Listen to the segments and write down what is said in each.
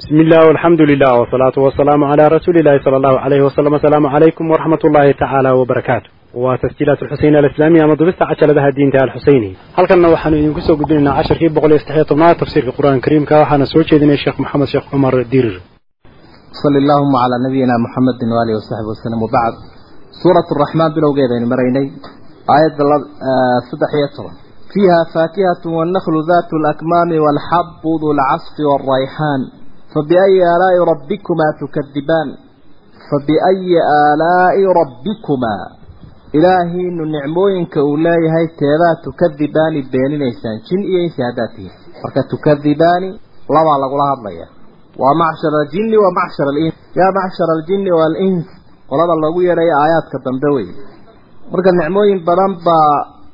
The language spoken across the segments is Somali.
بسم الله والحمد لله والصلاة والسلام على رسول الله صلى الله عليه وسلم السلام عليكم ورحمة الله تعالى وبركاته وتسجيلات الحسين الإسلامية مضبست عشر لها الدين تعالى الحسيني هل كنا وحن ينقصوا قدنا عشر كيف بقول يستحيى طماع تفسير القرآن الكريم كوحنا سوتش الشيخ محمد شيخ عمر دير صلى اللهم على نبينا محمد وآله وصحبه وسلم وبعد سورة الرحمن بلو قيدين مريني آية صدحية فيها فاكهة والنخل ذات الأكمام والحب ذو العصف والريحان فبأي آلاء ربكما تكذبان فبأي آلاء ربكما إلهي نعموين كأولاي هاي تيبا تكذبان بين الإنسان جن إيه ساداته فكا تكذبان لما لقلها الله ومعشر الجن ومعشر الإنس يا معشر الجن والإنس ولذا الله يرى آيات كالدمدوي مركا النعموين بدنبا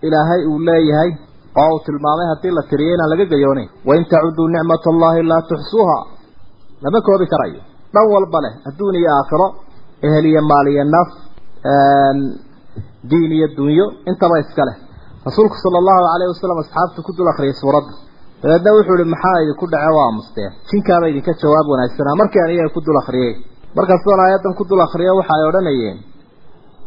إلهي أولاي هاي قاوة المامي هاتي لا تريينا لقى قيوني وإن تعدوا نعمة الله لا تحصوها lama koobi karayo. Dhan walba leh adduun iyo aakhiro ehel iyo maal iyo naf diin iyo dunyo intaba iska leh. Rasuulku sala allahu calayhi wasalam asxaabtu ku dul akhriyay suuradda. Dabeedna wuxuu ihi maxaa idinku dhace waa musteen jinkaaba idinka jawaab wanaagsanaa. Markii aniga ku dul akhriyey markaasoon aayaddan ku dul akhriya waxa ay odhanayeen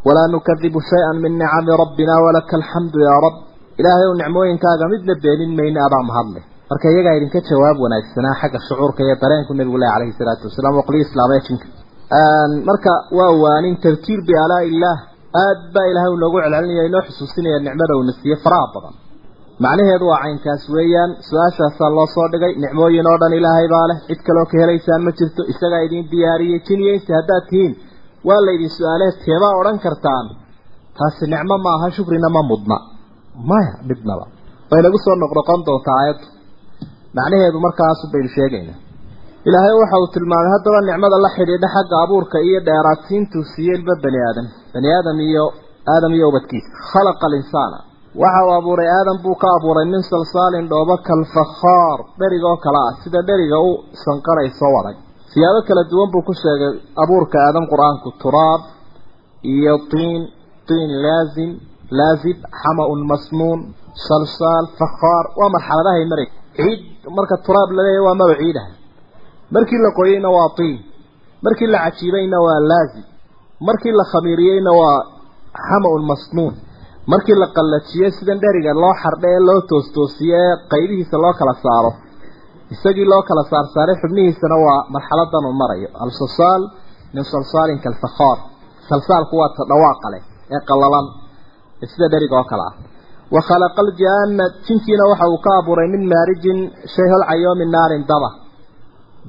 walaa nukadibu shay-an min nicami rabbina walaka alxamdu yaa rab. Ilaahay ow nicmooyinkaaga midna beenin mayne adaa mahadle marka iyagaa idinka jawaab wanaagsanaa xagga shucuurka iyo dareenku nabigu leh calayhi salaatu wasalaam waqliyo islaamee jinka. Marka waa waanin tadkiir bialaa illaah aad baa ilaahay uu noogu celcelinaya inoo xusuusinaya nicmada uuna siiye faraha badan. Macnaheedu waa caynkaas weeyaan su'aashaasaa loo soo dhigay nicmooyin oo dhan ilaahay baa leh. Cid kaloo ka helaysaan ma jirto isagaa idin diyaariyey jin iyo insi haddaad tihiin. Waa laydin su'aalee teebaa odhan kartaan. Taasi nicmo ma aha shukrina ma mudna. Maya midnaba way nagu soo noqnoqon doontaa aayaddu macnaheedu markaasu baynu sheegaynaa ilaahay waxa uu tilmaamay haddaba nicmada la xidhiidha xagga abuurka iyo dheeraadsiintuu siiyeyba bani aadam. Bani aadam iyo aadam iyo ubadkiisa khalaqa alinsaana. Waxa uu abuuray aadam buu ka abuuray min salsaalin dhoobo kalfakhaar dheriga oo kale ah. Sida dheriga u sanqarayso wadag siyaabo kala duwan buu ku sheegay abuurka aadam qur'aanku. Turaab iyo tiin tiin laazim laazib xama-un masnuun salsaal fakhaar. Waa marxaladahay maray ciid marka turaab la leeyahay waa maba ciidaha. Markii la qoyeyna waa tiin. Markii la cajiibayna waa laazim markii la khamiiriyeyna waa xama-un masnuun. Markii la qallajiyey sidan dheriga loo xardhe ee loo toostoosiye ee qaybihiisa loo kala saaro. Isagii loo kala saarsaaray xubnihiisana waa marxaladan uu marayo. Al-salsaal min salsaalin kalfakhaar salsaalku waa ta dhawaaqa leh ee qallalan. Sida dheriga oo kale ah وخلق الجنة تنكينا وحو كابور من مارج شيء العيوم من نار دبا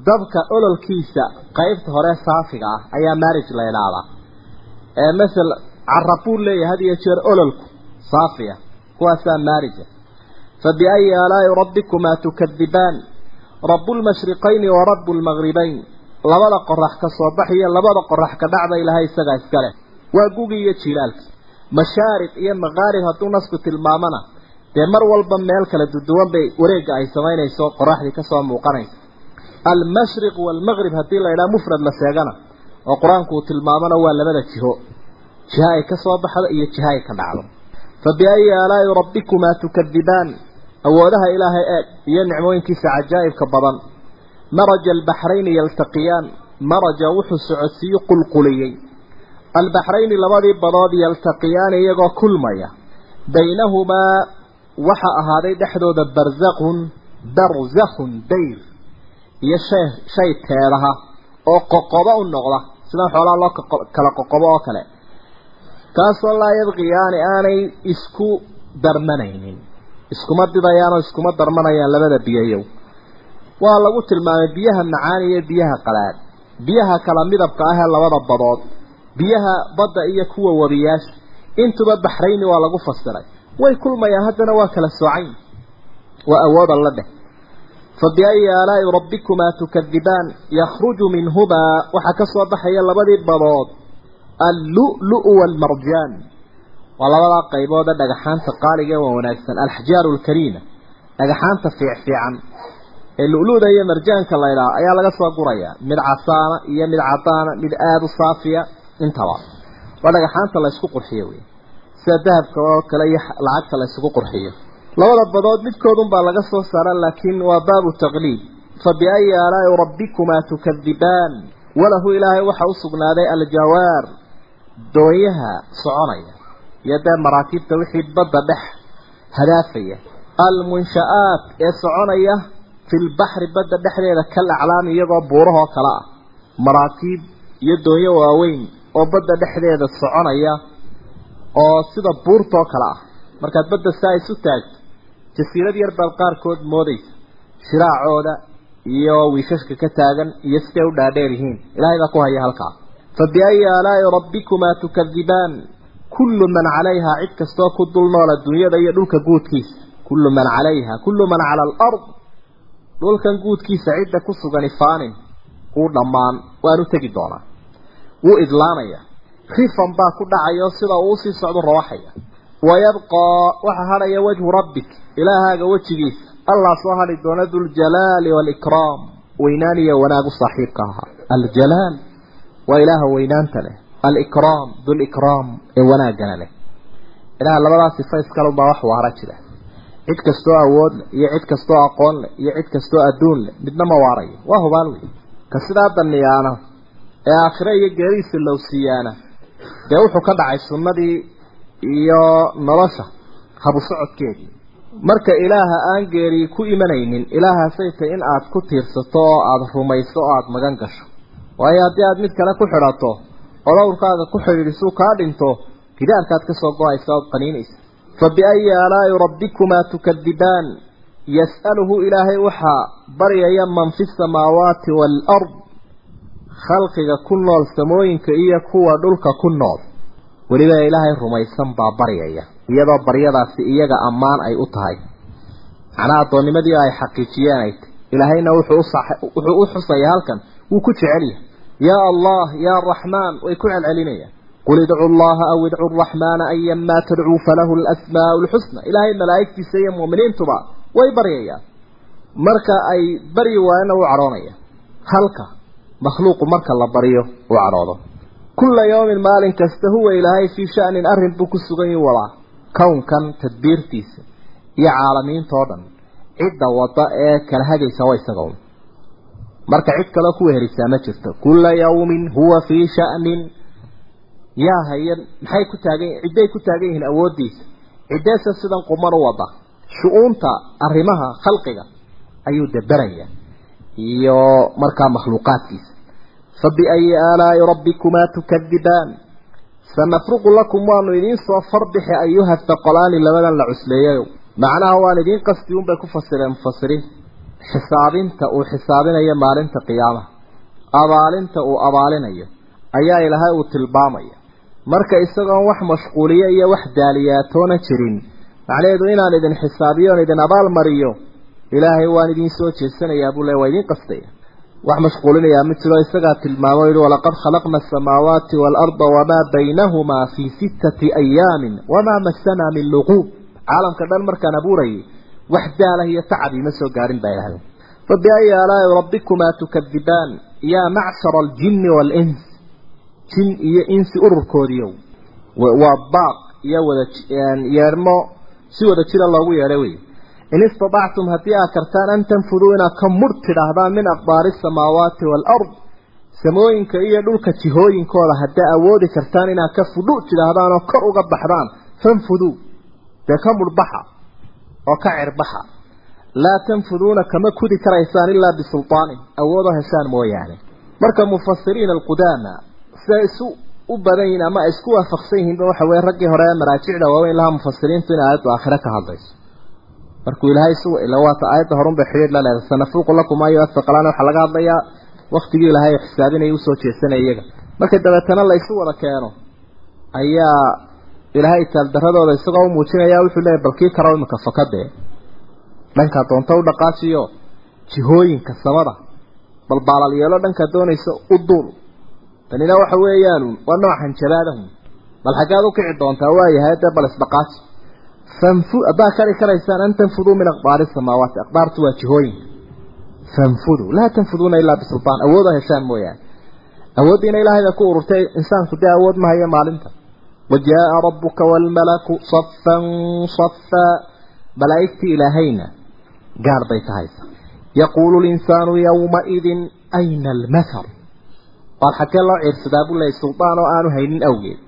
دبك أولو الكيسة قيبت هراء صافقة أي مارج ليلالا أه مثل عرفوا لي هذه يشير أولو صافية كواسا مارجة فبأي آلاء ربكما تكذبان رب المشرقين ورب المغربين لبدا قرح كصباحية لبدا قرح كدعب إلى هاي السقا اسكاله وقوقي يتشيلالك mashaariq iyo maqaarib hadduu nasku tilmaamana dee mar walba meel kala duduwan bay wareegga ay samaynayso qoraxdii ka soo muuqanaysa. Almashriq waalmaqrib haddii la idhaha mufrad la sheegana oo qur'aanku uu tilmaamana waa labada jiho. Jiha ay ka soo baxdo iyo jiha ay ka dhacdo. Fa biayi aalaa'i rabbikumaa tukadibaan awoodaha ilaahay eeg iyo nicmooyinkiisa cajaa'ibka badan. Maraja albaxrayni yaltaqiyaan maraja wuxuu socodsiiyo qulquliyey albaxrayni labadii badood yaltaqiyaani iyagoo kulmaya baynahumaa waxaa ahaaday dhexdooda barzaqun barzakhun dayr iyo shay shay teedaha oo qoqobo u noqda sidan xoolaha loo kala qoqobo oo kale kaasoo laa yabqiyaani aanay isku darmanaynin iskuma didayaanoo iskuma darmanayaan labada biyayow waa lagu tilmaamay biyaha macaan iyo biyaha qalaad biyaha kala midabka ahee labada badood biyaha badda iyo kuwa wabiyaasha intuba baxrayni waa lagu fasiray. Way kulmayaan haddana waa kala soocayn. Waa awooda la dheh. Fabiayi aalaa'i rabbikumaa tukadibaan yakhruju minhumaa waxaa ka soo baxaya labadii badood allu'lu'u waalmarjaan waa labadaa qaybood ee dhagaxaanta qaaliga ee waa wanaagsan. Alxjaaru alkariima dhagaxaanta fiicfiican. Ee lu'lu'da iyo marjaanka la ydhaha ayaa laga soo gurayaa. Mid casaana iyo mid cadaana mid aada u saafiya intaba waa. Dhagaxaanta la isku qurxiyo wey sida dahabka oo kale iyo lacagta la qurxiyo. Labada badood midkoodun baa laga soo saara laakiin waa baabu taqliid. Fabiayi aalaa'i rabbikumaa tukadibaan walahu ilaahay waxa u sugnaaday aljawaar. Doonyaha soconaya. Iyo dee maraakiibta wixii badda dhex hadaafaya. Almunsha'aat ee soconaya fi lbaxri badda dhexdeeda kal aclaami iyagoo buurahoo kale ah. Maraakiib iyo doonyo waaweyn oo badda dhexdeeda soconaya oo sida buurtoo kale ah. Markaad badda saa isu taagto jasiirad yar baad qaarkood moodaysa shiraacooda iyo wiishashka ka taagan iyo siday u dhaadheer yihiin. Ilaahay baa ku haya halkaa. Fa biayi aalaa'i rabbikumaa tukadibaan kullu man calayhaa cid kastoo ku dul nool adduunyada iyo dhulka guudkiisa. Kullu man calayha kullu man cala alard dhulkan guudkiisa cidda ku sugani faanin uu dhammaan waanu tegi doonaa wuu idlaanaya. Rifan baa ku dhacaya oo sida uu u sii socdo rawaxaya. Wayabqaa waxa hadhaya wajhu rabbik ilaahaaga wejigiisa. Allah soo hadhi doona duljalaali waalikraam weynaan iyo wanaagu saaxiibka ahaa. Aljalaal waa ilaaha weynaanta leh. Alikraam dulikraam ee wanaaggana leh. Ilaha labadaas sifa iskalunbaa wax waara jira. Cid kastoo awood leh iyo cid kastoo aqoon leh iyo cid kastoo adduun leh midna ma waarayo. Waa hubaal wey ka sidaa daniyaana ee aakhire iyo geerihiisa lowsiiyaana dee wuxuu ka dhacay sunnadii iyo nolosha habu socodkeedii marka ilaaha aan geeri ku imanaynin ilaahaasay tahy in aad ku tiirsato oo aada rumayso oo aada magan gasho. Waayo haddii aad mid kale ku xidhato oo dhowrkaaga ku xidhiidhisuu kaa dhinto gidaarkaad ka soo go'aysa ood qaniinaysa. Fa biayi aalaa'i rabbikumaa tukadibaan yas'aluhu ilaahay waxaa baryaya man fi samaawaati waalard khalqiga ku nool samooyinka iyo kuwa dhulka ku nool. Weliba ilaahay rumaysan baa baryaya iyadoo baryadaasi iyaga ammaan ay u tahay. Macnaha addoonnimadii ay xaqiijiyeen ay ilaahayna wuxuu u xusaya halkan wuu ku jecel yahay. Yaa allah yaa raxmaan way ku celcelinayaan. Qul idcu llaha aw idcu raxmaana ayanmaa tadcuu falahu alasmaau lxusna ilaahay malaa'igtiisa iyo mu'miniintuba way baryayaan. Marka ay baryi waayana u cadhoonaya halka makhluuqu marka la baryo uu cadhoodo kulla yawmin maalin kasta huwa ilaahay fii sha'nin arrin buu ku sugan yihi walaa. Kownkan tadbiirtiisa iyo caalamiintao dhan cidda wadda ee kala hagaysa waa isaga un marka cid kaleo ku weherisaa ma jirto. Kulla yawmin huwa fii sha'nin. Yaa hayan maxay ku taagan cidday ku taagan yihiin awooddiisa. Ciddeesa sidan quman u wada. Shu-uunta arrimaha khalqiga ayuu daberaya iyo markaa makhluuqaadkiisa rabbikumaa tukadibaan sanafruqu lakum waanu idiin soo farbixi ayuha thaqolaani labadan la cusleeyayo macnaha waan idiin qasti unbay ku fasireen mufasiriin xisaabinta uu xisaabinayo maalinta qiyaamaha abaalinta uu abaalinayo ayaa ilaahay uu tilmaamaya marka isagoon wax mashquuliyo iyo wax daaliyaatoona jirin macnaheedu inaan idin xisaabiyo on idin abaal mariyo ilaahay waan idin soo jeesanayaa buu le waa idiin qastaya wax mashquulinayaa ma jiro isagaa tilmaamo yihi walaqad khalaqna asamaawaati waalarda wamaa baynahumaa fii sittati ayaamin wamaa masanaa min luquub. Caalamka dhan markaan abuurayay wax daalah iyo tacab ima soo gaarin baa ilahay fa biayi aalaa'i rabbikumaa tukadibaan yaa macshara aljinni waalins jin iyo insi ururkoodiiyow waa baaq iyo wada yeedhmo si wada jira loogu yeedhay wey in istatactum haddii aad kartaan an tanfuduu inaad ka mudh tidhaahdaan min aqdaari asamaawaati waalard samooyinka iyo dhulka jihooyinkooda haddaa awoodi kartaan inaad ka fudhu tidhaahdaan oo kor uga baxdaan fanfuduu dee ka mudhbaxa oo ka cirbaxa laa tanfuduuna kama kudi karaysaan ilaa bisultaanin awoodoo heshaan mooyaane marka mufasiriin alqudaama siday isu u badan yihiin ama ay isku waafaqsan yihiinba waxa weye raggii hore ee maraajicda waaweyn lahaa mufasiriintu in aayaddu aakhire ka hadlayso markuu ilaahay isu ila waata aayadda horunbay xidhiidh la leedahay sanafruqu lakum ayo asaqalaan waxaa laga hadlayaa waktigii ilaahay xisaabinaya u soo jeesanaya iyaga. Marka dabeetana la isu wada keeno ayaa ilaahay taaldaradooda isagoo u muujinaya wuxuu leeyahy balkii karaw iminka fakadee dhankaa doonto u dhaqaajiyo jihooyinka samada bal baalal yeelo dhankaa doonaysa u duul. Tanina waxa weeyaan waa nooc hanjabaadahun bal xaggaad u kici doontaa waayahay dee bal isdhaqaaji fanfu haddaa kari karaysaan an tanfuduu min aqdaari samaawaati. Aqdaartu waa jihooyinka fanfuduu. Laa tanfuduuna ilaa bisultaan. Awooda heshaan mooyaane. Awooddiina ilaahay bay ku ururtay insaanku dee awood ma hayo maalinta. Wajaaa rabbuka waalmalaku safan safaa malaa'igtii ilaahayna gaar bay tahaysa yaquulu linsaanu yowmaidin ayna almathar? Waar xaggee loo ciirsadaa buu leeyay suldaan oo aanu haynin awgeed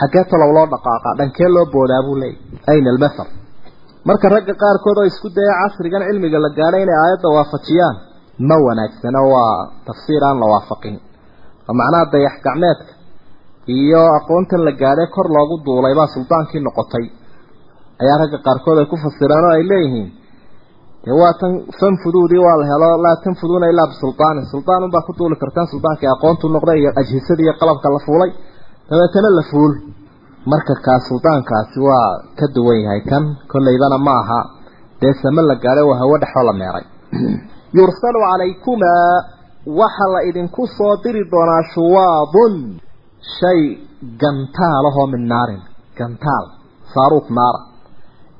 xaggee talow loo dhaqaaqa dhankee loo boodaa buu leeyay ayna almathar marka ragga qaarkood oo isku daya casrigan cilmiga la gaadhay inay aayadda waafajiyaan ma wanaagsana waa tafsiir aan la waafaqin. Oo macnaha dayax gacmeedka iyo aqoontan la gaadhay kor loogu duulay baa suldaankii noqotay. Ayaa ragga qaarkood ay ku fasireen oo ay leeyihiin dee waa tan fanfuduudii waa la helo laa tanfuduuna ilaa bisultaanin suldaan unbaa ku duuli kartaan suldaankii aqoontu noqday iyo ajhisadii iyo qalabka la fuulay dabeetana la fuul. Marka kaa suldaankaasi waa ka duwan yahay kan kollaybana ma aha. Dee same la gaadhay waa hawo dhexoo la meeray. Yursalu calaykumaa waxa la idinku soo diri doonaa shuwaadun. Shay gantaalahoo min naarin. Gantaal saaruuq naara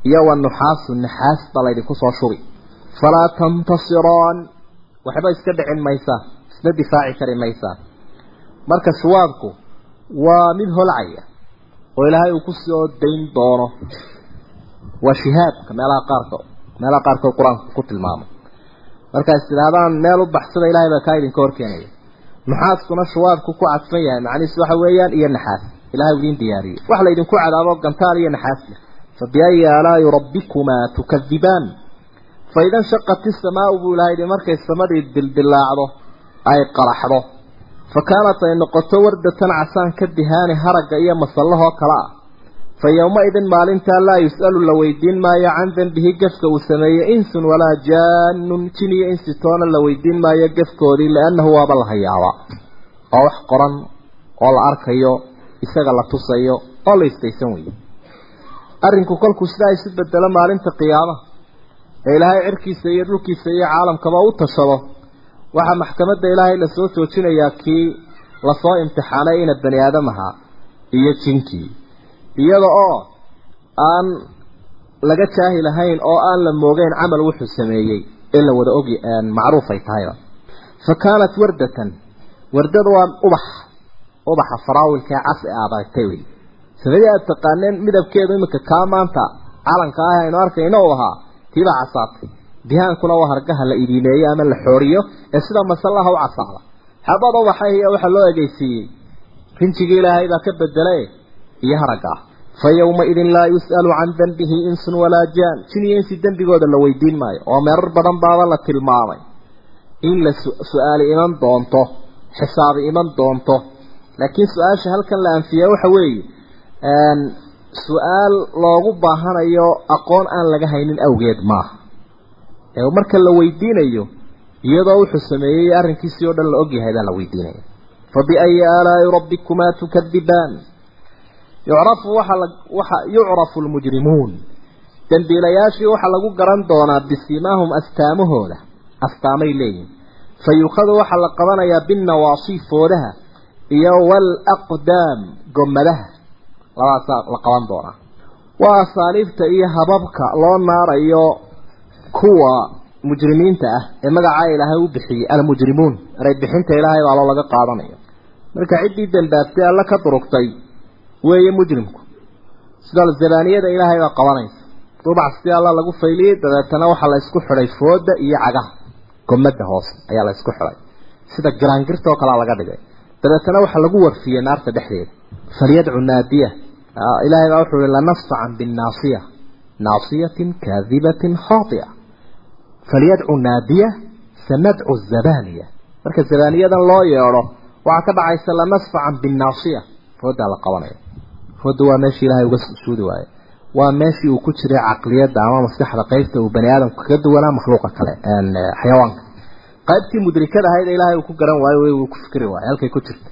iyo wa nuxaasu naxaas baa laydinku soo shubi. Falaa tantasiraan. Waxba iska dhicin maysaa isna difaaci kari maysaa marka shuwaadku waa mid holcaya oo ilaahay uu ku soo dayn doono. Waa shihaabka meelaha qaarkood meelaha qaarkood qur'aanku ku tilmaamay markaas tidhaahdaan meel u baxsada ilaahay baa kaa idinka horkeenaya nuxaaskuna shuwaadku ku cadfan yahay macnihiisu waxa weeyaan iyo naxaas. Ilahay u idiin diyaariyey. Wax la idinku cadaabo gantaal iyo naxaas leh. Fabiayi aalaa'i rabbikumaa tukadibaan faida nshaqat isamaau buu ilahay yihi markay samadii dildilaacdo ay qaraxdo fa kaanat ay noqoto wardatan casaan ka dihaani haragga iyo masallahoo kale ah. Fa yowma-idin maalintaa laa yus'alu la weydiin maayo can dembihi gefka uu sameeyey insun walaa jaanun jin iyo insi toona la weydiin maayo gefkoodii liannahu waaba la hayaabaa. Oo wax qoran oo la arkayo isaga la tusayo oo la istaysan weeye. Arrinku kolkuu waxaa maxkamadda ilaahay la soo joojinayaa kii la soo imtixaanay ina bani aadam ahaa iyo jinkii iyada oo aan laga jaahi lahayn oo aan la moogeyn camal wuxuu sameeyey ee la wada ogi macruuf ay tahayba fa kaanat wardatan wardada waa ubax ubaxa faraawilkaee cas ee aad aragtay wey sanadii aad taqaaneen midabkeedu iminka kaa maanta calanka ah aynu arkayno u ahaa tiibaa casaatay dihaankuna waa hargaha la idiimeeyo ama la xooriyo ee sida masallaha u casaada xabad ubaxay iyo waxaa loo egeysiiyey rinjigii ilaahay baa ka bedelay iyo haragga. Fa yowmaidin laa yus'alu can dembihi insun walaa jaan. Jin iyo insi dembigooda la weydiin maayo oo meerar badan baaba la tilmaamay. In la su'aali iman doonto xisaabi iman doonto. Laakiin su'aasha halkan la anfiya waxa weeye su'aal loogu baahanayo aqoon aan laga haynin awgeed maaha ee marka la weydiinayo iyadoo wuxuu sameeyey arrinkiisii oo dhan la ogyahay baa la weydiinaya. Fa biayi aalaa'i rabbikumaa tukadibaan yucrafu waxa la waxa yucrafu lmujrimuun. Dembiilayaashii waxaa lagu garan doonaa bisimaahum astaamahooda astaamay leeyihiin fa yuukhadu waxaa la qabanayaa binnawaasi foodaha iyo waalaqdaam gomadaha labaasaa la qaban doonaa. Waa asaaliibta iyo hababka loo naarayo kuwa mujrimiinta ah ee magacaa ilaahay u bixiyey almujrimuun. Eray bixinta ilaahay baa loo laga qaadanayo. Marka ciddii dambaabtay alla ka durugtay weeye mujrimku. Sida zabaaniyada ilaahay baa qabanaysa. Dubac si alla lagu fayliyey dabeetana waxaa la xidhay fooda iyo cagaha. Gomada hoose ayaa la isku xidhay. Sida garaangirta oo kalea laga dhigay. Dabeetana waxaa lagu warfiyey naarta dhexdeeda. Falyadcu naadiya ilaahay baa wuxuu yihi lanafsacan binnaasiya naasiyatin kaadibatin khaatia falyadcu naadiya sanadcu zabaniya marka zabaniyadan loo yeedho waxaa ka dhacaysa lanasfacan binnaasiya foodaa la qabanaya. Fooda waa meeshii ilaahay uga suudi waaye. Waa meeshii uu ku jiray caqliyadda ama maskaxda qaybta uu bani aadamku kaga duwanaa makhluuqa kale xayawaanka. Qaybtii mudrikada ahayd ee ilaahay uu ku garan waayo way uu ku fikri waayo halkay ku jirta.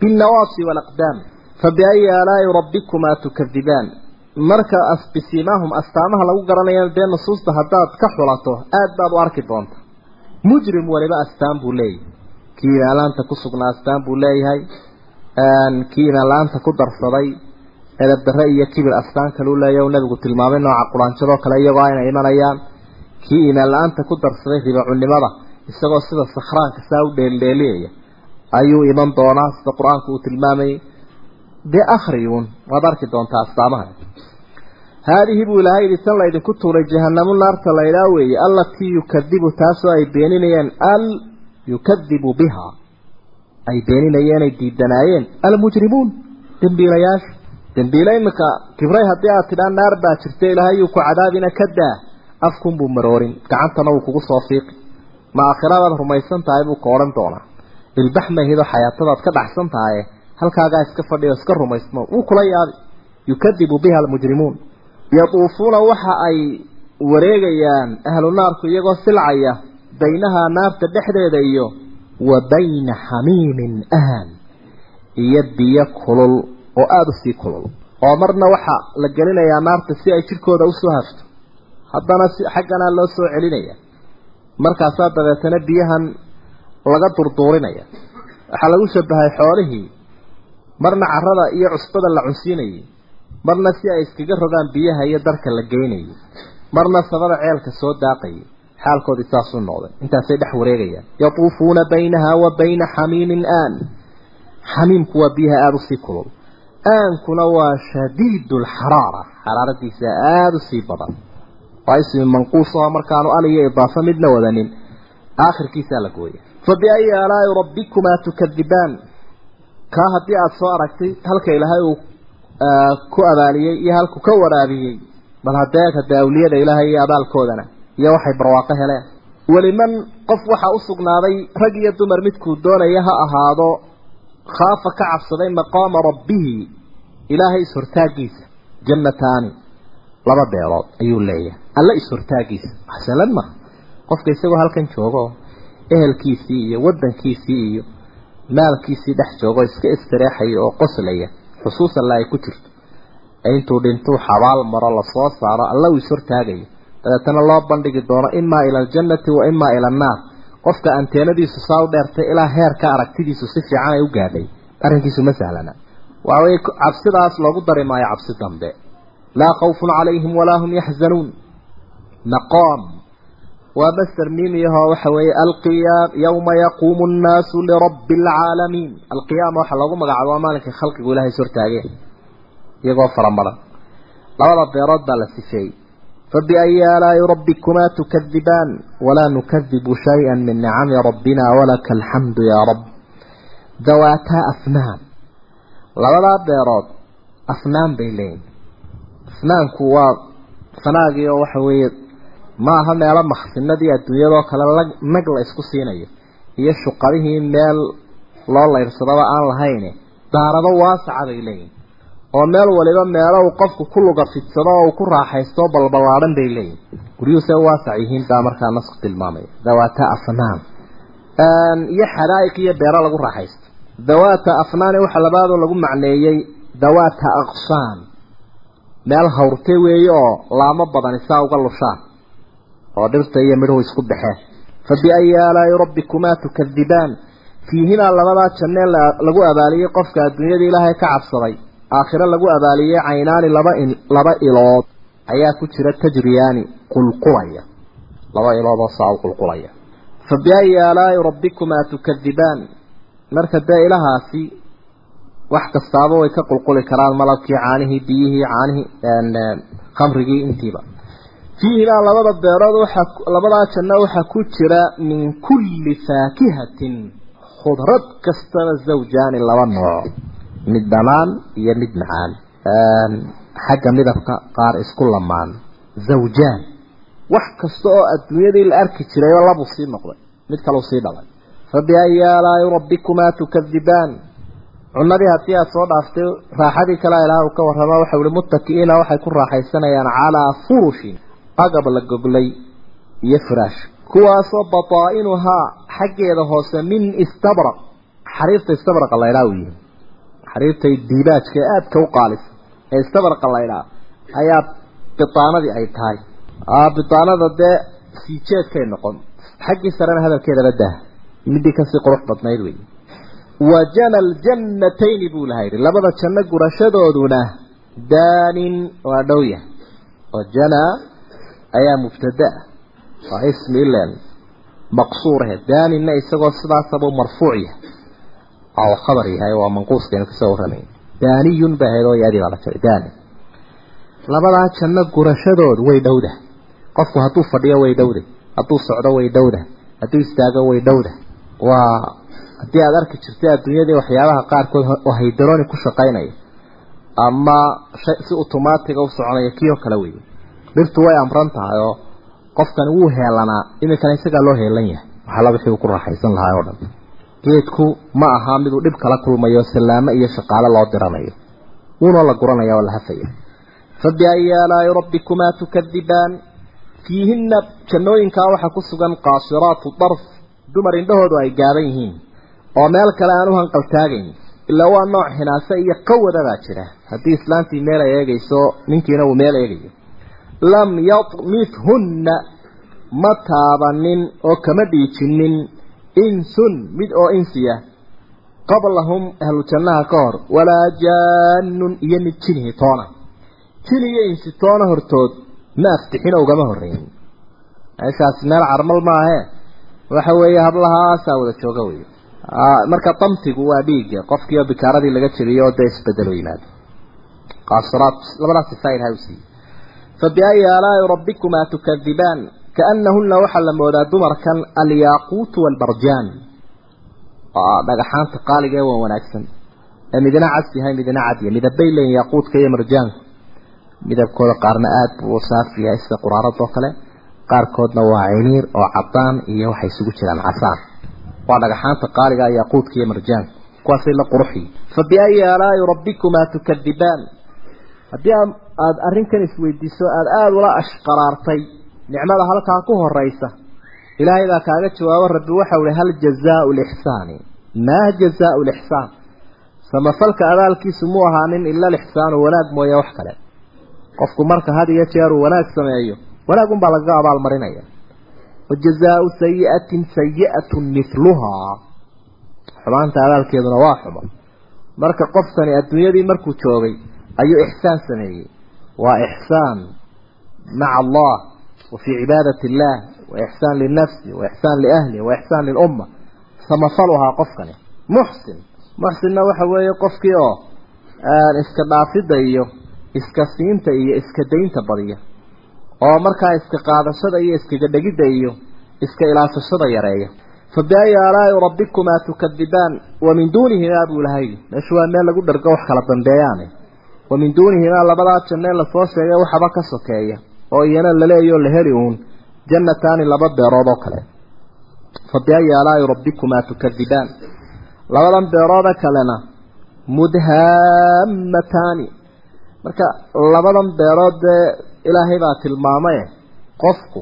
Binnawaasi walaqdaam fabiayi aalaa'i rabbikumaa tukadibaan marka bisimaahum astaamaha lagu garanayo dee nusuusta haddaad ka xulato aad baad u arki doonta. Mujrim waliba astaan buu leeyahay. Kii imaanlaanta ku sugnaa astaan buu leeyahay. Kii imaanla-aanta ku darsaday. Edabdarre iyo kibir astaan kaleu leeyahy nabigu tilmaamay nooca quraanjadoo kale iyagoo ayna imanayaan. Kii imaan la'aanta ku darsaday ribacunimada isagoo sida sakhraanka saa u dheeldheeliyaya ayuu iman doonaa sida qur'aanku uu tilmaamayay dee akhriyuun waad arki doontaa astaamaha haadihi buu ilaahay yidhi tan laydinku tuuray jahanamu naarta laydhaa weeye allatii yukadibu taasoo ay beeninayeen al yukadibu biha ay beeninayeenay diidanaayeen almujrimuun dembiilayaasha dembiile iminka kibray haddii aad tidhaa naar baa jirta ilaahay yuu ku cadaabina ka daa afkunbuu maroorin gacantana wuu kugu soo fiiqi ma aakhiradaad rumaysan tahay buu ka odhan doonaa ilbax mahidoo xayaatadaad ka dhaxsan tahaye halkaagaa iska fadhiyo iska rumaysmo. Wuu kula yaabi yukadibu biha almujrimuun. Yatuufuuna waxa ay wareegayaan ahlu naarku iyagoo silcaya baynaha naarta dhexdeeda iyo wa bayna xamiimin ahan iyo biyo kulul oo aada u sii kulul. Oo marna waxaa la gelinayaa naarta si ay jidhkooda u soo hafto haddana si xagganaa loo soo celinaya. Markaasaa dabeetana biyahan laga durduurinaya. Waxaa lagu shabahay xoolihii marna carada iyo cusbada la cunsiinayay marna si ay iskaga rogaan biyaha iyo darka la geynayay marna sabada ceelka soo daaqayay xaalkoodii saasuu noqday. Intaasay dhex wareegayaan. Yatuufuuna baynaha wa bayna xamiimin aan. Xamiimku waa biyaha aada u sii kulul. Aankuna waa shadiidu lxaraara xaraaradiisa aada u sii badan. Waa ismi manquus oo markaanu al iyo idaafo midna wadanin. Aakhirkiisaa la gooya. Fabiayi aalaai rabbikumaa tukadibaan kaa haddii aada soo aragtay halka ilaahay uu ku abaaliyey iyo halku ka waraabiyey bal haddee hade awliyada ilaahay iyo abaalkoodana iyo waxay barwaaqo heleen. Weliman qof waxaa u sugnaaday rag iyo dumar midkuu doonaya ha ahaado khaafa ka cabsaday maqaama rabbihi ilaahay is-hortaagiisa jannataani laba beelood ayuu leeyahay. Alla is-hortaagiisa waxsalan maha qofka isagoo halkan joogo ehelkiisii iyo waddankiisii iyo maalkiisii dhex joogo iska istireexaya oo qoslaya. Xusuus alla ay ku jirto intuu dhintuu xabaal maro la soo saaro alla uu is-hortaagayo dabeetana loo bandhigi doono imaa ila aljannati wa imaa ila annaar. Qofka anteenadiisu saa u dheertay ilaa heerka aragtidiisu si fiican ay u gaadhay. Arrinkiisu ma sahlana. Waaway cabsidaas loogu dari maayo cabsi dambe. Laa khawfun calayhim walaa hum yaxzanuun maqaam waa master miimiyahoo waxa weeye alqiyaam yawma yaquumu nnaasu lirabbi alcaalamiin alqiyaama waxaa loogu magacaabo waa maalinkii khalqigu ilahay is hortaageen iyagoo faramaran labada beerood baa la sifeeyey. Fabiayi aalaa'i rabbikumaa tukadibaan walaa nukadibu shay-an min nicami rabbina walaka alxamdu yaa rab dawaataa afnaan labadaa beerood afnaan bay leeyihiin afnaanku waa fanaagii oo waxa weeye ma aha meelo maksinadii adduunyadoo kale nag la isku siinayo. Iyo shuqadihii meel loo layrsadaba aan lahayn daarado waasaca bay leeyihiin oo meel waliba meelo uu qofku ku luga fidsado oo uu ku raaxaysto balballaadhan bay leeyihiin guryuhuse waasac yihiin baa markaa nasku tilmaamaya. Dawaata afnaan. Iyo xadaa'iq iyo beero lagu raaxaysto. Dawaata afnaani waxa labaadoo lagu macneeyey dawaata aqsaan. Meel hawrte weeye oo laamo badani saa uga lushaan oo dhirta iyo midhuhu isku baxeen fa aalaa'i rabbikumaa tukadibaan fiihimaa labadaa jannee lagu abaaliyey qofka adduunyada ilaahay ka cabsaday. Aakhiro lagu abaaliyey caynaani laba laba ilood. Ayaa ku jira tajriyaani qulqulaya. Laba ilood oo saa u qulqulaya. Fa biayi aalaa'i rabbikumaa tukadibaan marka dee ilahaasi wax kastaaba way ka qulquli karaan malabkii caanihii biyihii caanihii khamrigii intiiba fiihimaa labada beerood waxaa labadaa janno waxaa ku jira min kulli faakihatin khudrad kastaba zawjaani laba nooc mid dhanaan iyo mid macaan. Xagga midabka qaar isku lamaan zawjaan. Wax kasta oo adduunyadii la arki jirayoo labuu sii noqday mid kalau sii dhalay. Fa biayi aalaa'i rabbikumaa tukadibaan cunadii haddii aada soo dhaaftay raaxadii kale ilaah uu ka warrama waxau ihi muttaki'iina waxay ku raaxaysanayaan calaa furushin agab la goglay iyo firaash kuwaasoo bataa'inuhaa xaggeeda hoose min istabraq xariirta istabraqa laydhaa u yihi xariirtay diibaajka ee aadka u qaalisa ee istabraqa laydhaa ayaa bitaanadii ay tahay. Bitaanada dee sii jeedkay noqon. Xaggii sarena hadalkeedaba dah midii ka sii qurux badnayd wey wa jana aljannatayni buu laha yidhi. Labada janno gurashadooduna daanin waa dhow yahay. Oo jana ayaa mubtada waa ismi ilan maqsuurahe daaninna isagoo sidaasabuu marfuuc yahay. Oo khabar yahay waa manquuskaynu ka soo warramay daaniyun ba ahayd oo yaadii baa la jiray daani. Labadaa janno gurashadoodu way dhowda. Qofku hadduu fadhiyo way dhowda. Hadduu socdo way dhowda. Hadduu istaago way dhowda. Waa haddii aada arki jirtay adduunyadii waxyaabaha qaarkood oo haydaroni ku shaqaynaya ama si automatiga u soconaya kioo kale wey dhirtu way amran tahay oo qofkani wuu heelanaa iminkana isagaa loo heelan yahay. Waxala wixii uu ku raaxaysan lahaa oo dhan. Geedku ma aha miduu dhib kala kulmayo sallaamo iyo shaqaale loo diranayo. Wuunoo la guranaya oo la hafaya fabiayi aalaa'i rabbikumaa tukadibaan. Fiihinna jannooyinkaa waxaa ku sugan qaasiraatu darf dumar indhahoodu ay gaaban yihiin. Oo meel kale aan u hanqaltaagayn ilaa waa nooc hinaase iyo qawada baa jira. Haddii islaantii meel ay eegayso ninkiina uu meel eegayo lam yatmithunna ma taabanin oo kama dhiijinin. Insun mid oo insiya qablahum ahlu jannaha ka hor walaa jaanun iyo mid jinihi toona. Jin iyo insi toona hortood ma aftixino ugama horreyn. Meeshaas meel carmal maahe. Waxa weeye hablahaasaa wada jooga wey marka damtigu waa dhiigga qofkii oo bikaaradii laga jebiyo oo dee isbedelo yimaado qaasiraat labadaas sifaa ilahay u rabbikumaa tukadibaan kaanahuna waxaa la moodaa dumarkan alyaaquutu waalbarjaan dhagaxaanta qaaliga ee waa wanaagsan ee midna cas yahay midna cadya midabay leeyihiin yaaquudka iyo marjaanku midabkooda qaarna aada buu saafi yahay sida quraarada oo kale qaarkoodna waa ciniir oo cadaan iyo waxay isugu jiraan casaan waa dhagaxaanta qaaliga yaaquudka iyo marjaanka kuwaasay la quruxiyi fabiayi aalaa'i rabbikumaa tukadibaan haddii aada arrinkan isweydiiso aada aada ula ashqaraartay. Nicmada halkaa ku horeysa ilaahay baa kaaga jawaabo rabbi waxau ihi hal jazaau lixsaani maa jazaau lixsaan samafalka abaalkiisu mu ahaanin ila lixsaanu wanaag mooye wax kale. Qofku marka had iyo jeer uu wanaag sameeyo wanaag unbaa lagaga abaalmarinaya wajazaau sayi'atin sayi'atun mithluhaa. Xumaanta abaalkeeduna waa xumo. Marka qofkani adduunyadii markuu joogay ayuu ixsaan sameeyey cibaadati illah wa ixsaan linafsi wa ixsaan liahli wa ixsaan lilumma samafaluhaa qofkani. Muxsin muxsinna waxa weeye qofkii oo iska dhaafidda iyo iska siinta iyo iska daynta badiya. Oo markaa iska qaadashada iyo iskaga dhegidda iyo iska ilaashashada yareeya. Fabiayi aalaa'i rabbikumaa tukadibaan wa min duunihimaa buu lahay meeshu waa meel lagu dhargo wax kala dambeeyaane wa min duunihimaa labadaa janno ee la soo sheegay waxaba ka sokeeya oo iyana laleeyo la heli uun jannataani laba beerood oo kale. Fabiayi aalaa'i rabbikumaa tukadibaan labadan beerooda kalena mudhaamataani. Marka labadan beerood dee ilaahay baa tilmaamaye qofku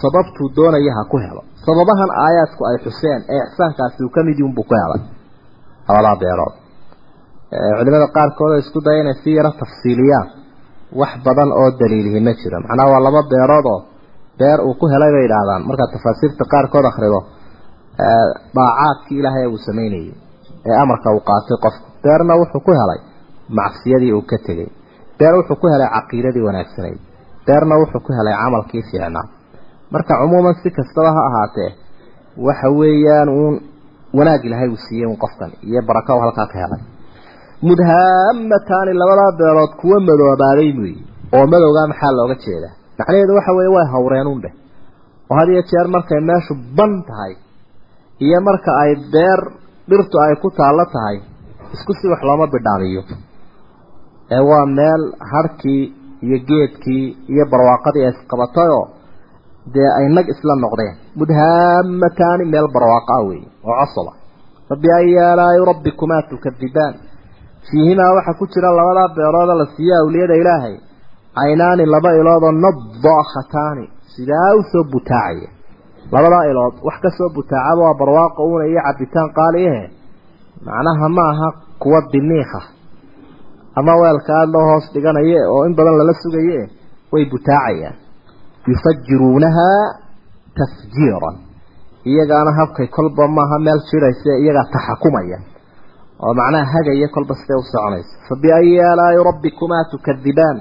sababtuu doonaya ha ku helo. Sababahan aayaadku ay xuseen ee ixsaankaasi uu ka mid yihiin buu ku helay. Labadaa beerood culimada qaarkood oo isku daya inay si yaro tafsiiliyaan. Wax badan oo daliilihi ma jiro macnaha waa laba beerood oo beer uu ku helay bay idhaahdaan markaad tafaasiirta qaarkood akhrido daacaadkii ilaahay uu samaynayay ee amarka uu qaatay qofku beerna wuxuu ku helay macsiyadii uu ka tegey beer wuxuu ku helay caqiidadii wanaagsanayd beerna wuxuu ku helay camalkii fiicnaa marka cumuuman si kastaba ha ahaatee waxa weeyaan uun wanaag ilaahay uu siiyey un qofkan iyo baraka u halkaa ka helay mudhaamataani labadaa beelood kuwa madoobaaday buyi oo madowgaa maxaa looga jeedaa? macnaheedu waxa weeye way hawreen un dheh. oo had iyo jeer markay meeshu ban tahay iyo marka ay beer dhirtu ay ku taallo tahay isku si wax looma bidhaamiyo. ee waa meel harhkii iyo geedkii iyo barwaaqadii ay isqabatayoo dee ay nag isla noqdeen. mudhaamataani meel barwaaqa ah weeye oo cosoba fabiayi aalaa'i rabbikumaa tukadibaan fiihimaa waxaa ku jira labadaa beerooda la siiya awliyada ilaahay. Caynaani laba iloodoo nadaakhataani sidaa u soo butaacaya labadaa ilood wax ka soo butaacaba waa barwaaqo uuna iyo cabitaan qaaliyahe macnaha ma aha kuwa diniikha ama weelka aada loo hoos dhiganaye oo in badan lala sugaye way butaacayaan. Yufajiruunahaa tafjiiran. Iyagaana habkay kolba maaha meel jiraysa iyagaa taxakumaya oo macnaha hagaya kolba sidee u soconaysa fabiayi aalaa'i rabbikumaa tukadibaan.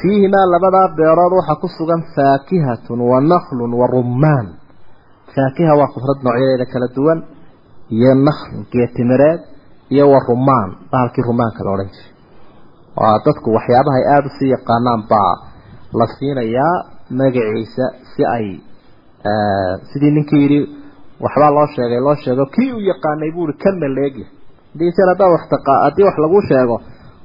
Fiihimaa labadaa beerood waxaa ku sugan faakihatun wa naklun wa rummaan. Faakiha waa khudrad noocyadeeda kala duwan iyo nakhlun geetimireed iyo wa rumaan bahalkii rumaanka la odhan jiray. Waa dadku waxyaabaha ay aada u sii yaqaanaan baa la siinayaa magaciisa si ay sidii ninkii yidhi waxbaa loo sheegay loo sheego kii uu yaqaanay buui ka maleegya haddii jeer haddaad wax taqa haddii wax lagu sheego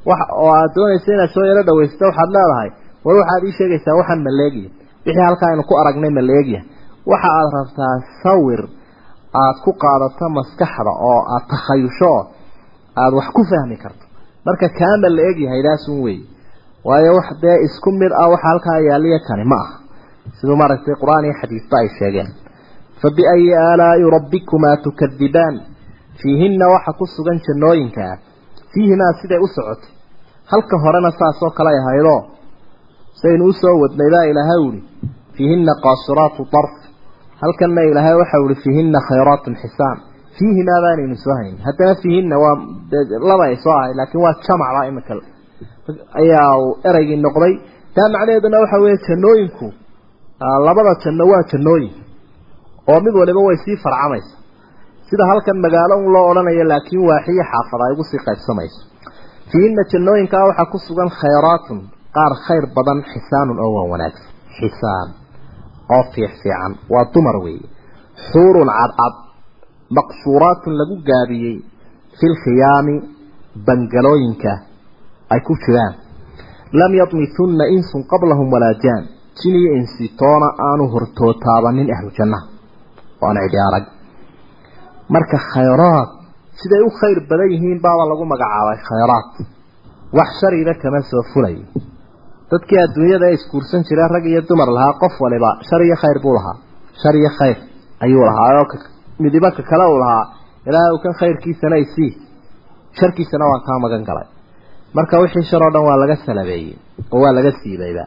wax oo aad doonaysa inaad soo yaro dhawaysato waxaad leedahay war waxaad ii sheegaysaa waxaan maleegya wixii halkaa aynu ku aragnay maleegya waxa aad rabtaa sawir aada ku qaadato maskaxda oo aada takhayusho aada wax ku fahmi karto. Marka kaama la egyahay daasun wey waayo wax dee isku mid ah waxa halkaa yaaliya kani ma aha. Siduu maaragtay qur'aan iyo xadiisba ay sheegeen fa biayi aalaai rabbikumaa tukadibaan fiihinna waxa ku sugan jannooyinkaa fiihimaa siday u socotay halka horena saasoo kale ay ahaydoo saynu u soo wadnay baa ilaahay uhi fiihinna qaasiraatu darf. Halkanna ilaahay waxau ihi fiihinna khayraatun xisaan fiihimaa baanaynu soo hayn haddana fiihinna waa laba ay soo ahay laakiin waa jamacba imika ayaa ereygii noqday. Taa macnaheeduna waxa weeye jannooyinku labada janno waa jannooyin oo mid waliba way sii farcamaysa. Sida halkan magaalo un loo odhanayo laakiin waaxiyo xaafad ay ugu sii qaybsamayso. Fiihinna jannooyinkaa waxaa ku sugan khayraatun qaar khayr badan xisaanun oo waa wanaagsan. Xisaan oo fiix fiican waa dumar weeye. Xuurun cadcad maqsuuraatun lagu gaabiyey fi lkhiyaami bangalooyinka ay ku jiraan. Lam yadmithunna insun qablahum walaa jaan. Jin iyo insi toona aanu hortootaabanin ahlu jannaha waana cidi arag. Marka khayraad siday u khayr badan yihiin baaba lagu magacaabay khayraad wax shariba kama soo fulayo dadkii adduunyada ee iskuursan jireen rag iyo dumar lahaa qof waliba shar iyo khayr buu lahaa. Shar iyo khayr ayuu lahaa oo midiba ka kale uu lahaa. Ilaahay uu kan khayrkiisana isii sharkiisana waan kaa magan galay. Marka wixii shar oo dhan waa laga salabeeyey oo waa laga siibayba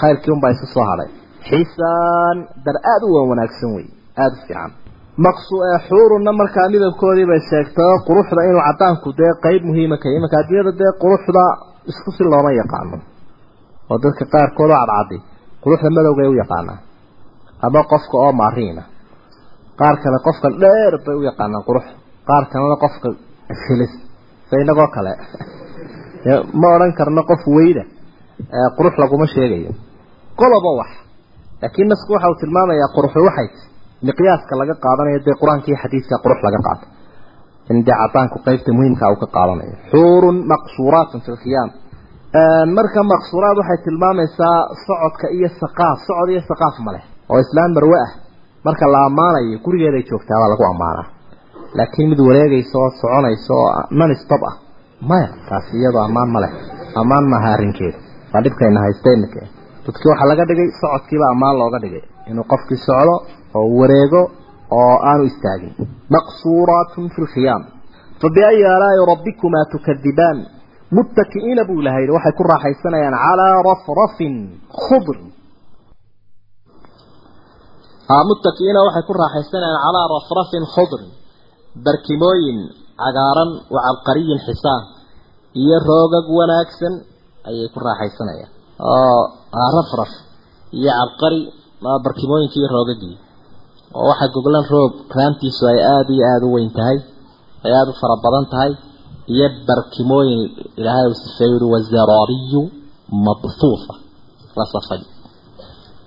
khayrkii unbaa isu soo hadhay xisaan dar aada u wanaagsan wey aada u fiican. Maqsu ee xuurunna markaa midabkoodii bay sheegtay quruxda inuu cadaanku dee qeyb muhiima ka imanka adduunyada dee quruxda isku si looma yaqaano oo dadka qaarkood oo cadcadi quruxda madowgay u yaqaanaa ama qofka oo maariina qaar kale qofka dheer bay u yaqaanaan qurux qaar kalena qofka filis sa inagoo kale. Ma odhan karno qof weyda qurux laguma sheegayo. Qoloba wax laakiin nasku waxa uu tilmaamayaa quruxu waxay miqyaaska laga qaadanayo dee qur'aanka iyo xadiiska qurux laga qaado in dee cadaanku qeybta muhiimka uu ka qaadanayo xuurun maqsuuraatun fi lkhiyaam marka maqsuuraad waxay tilmaamaysaa socodka iyo saqaaf. Socod iyo saqaaf maleh oo islaan marwe ah. Marka la ammaanayo gurigeeday joogtaa baa lagu ammaanaa laakiin mid wareegaysa oo soconaysa oo non stop ah maya taasi iyadoo ammaan ma ammaan maaha arrinkeeda waa dhibkayna haysta imika dadkii waxaa laga dhigay socodkiiba ammaan looga dhigay. Inuu qofkii socdo oo wareego oo aanu istaagin. Maqsuuraatun fi lkhiyaam fabiayi aalaai rabbikumaa tukadibaan. Muttaki'iina buu ilahay waxay ku raaxaysanayaan calaa rafrafin khudrin muttaki'iina waxay ku raaxaysanayaan calaa rafrafin khudrin barkimooyin cagaaran wa cabqariyin xisaan iyo roogag wanaagsan ayay ku raaxaysanayaan. Oo rafraf. Iyo cabqari barkimooyinkii roogagii oo waxaa goglan roob raantiisu ay aada iyo aada u weyn tahay ay aada u fara badan tahay iyo barkimooyin ilaahay uu sifeeyey uri wazaraariyu mabhuufa la safay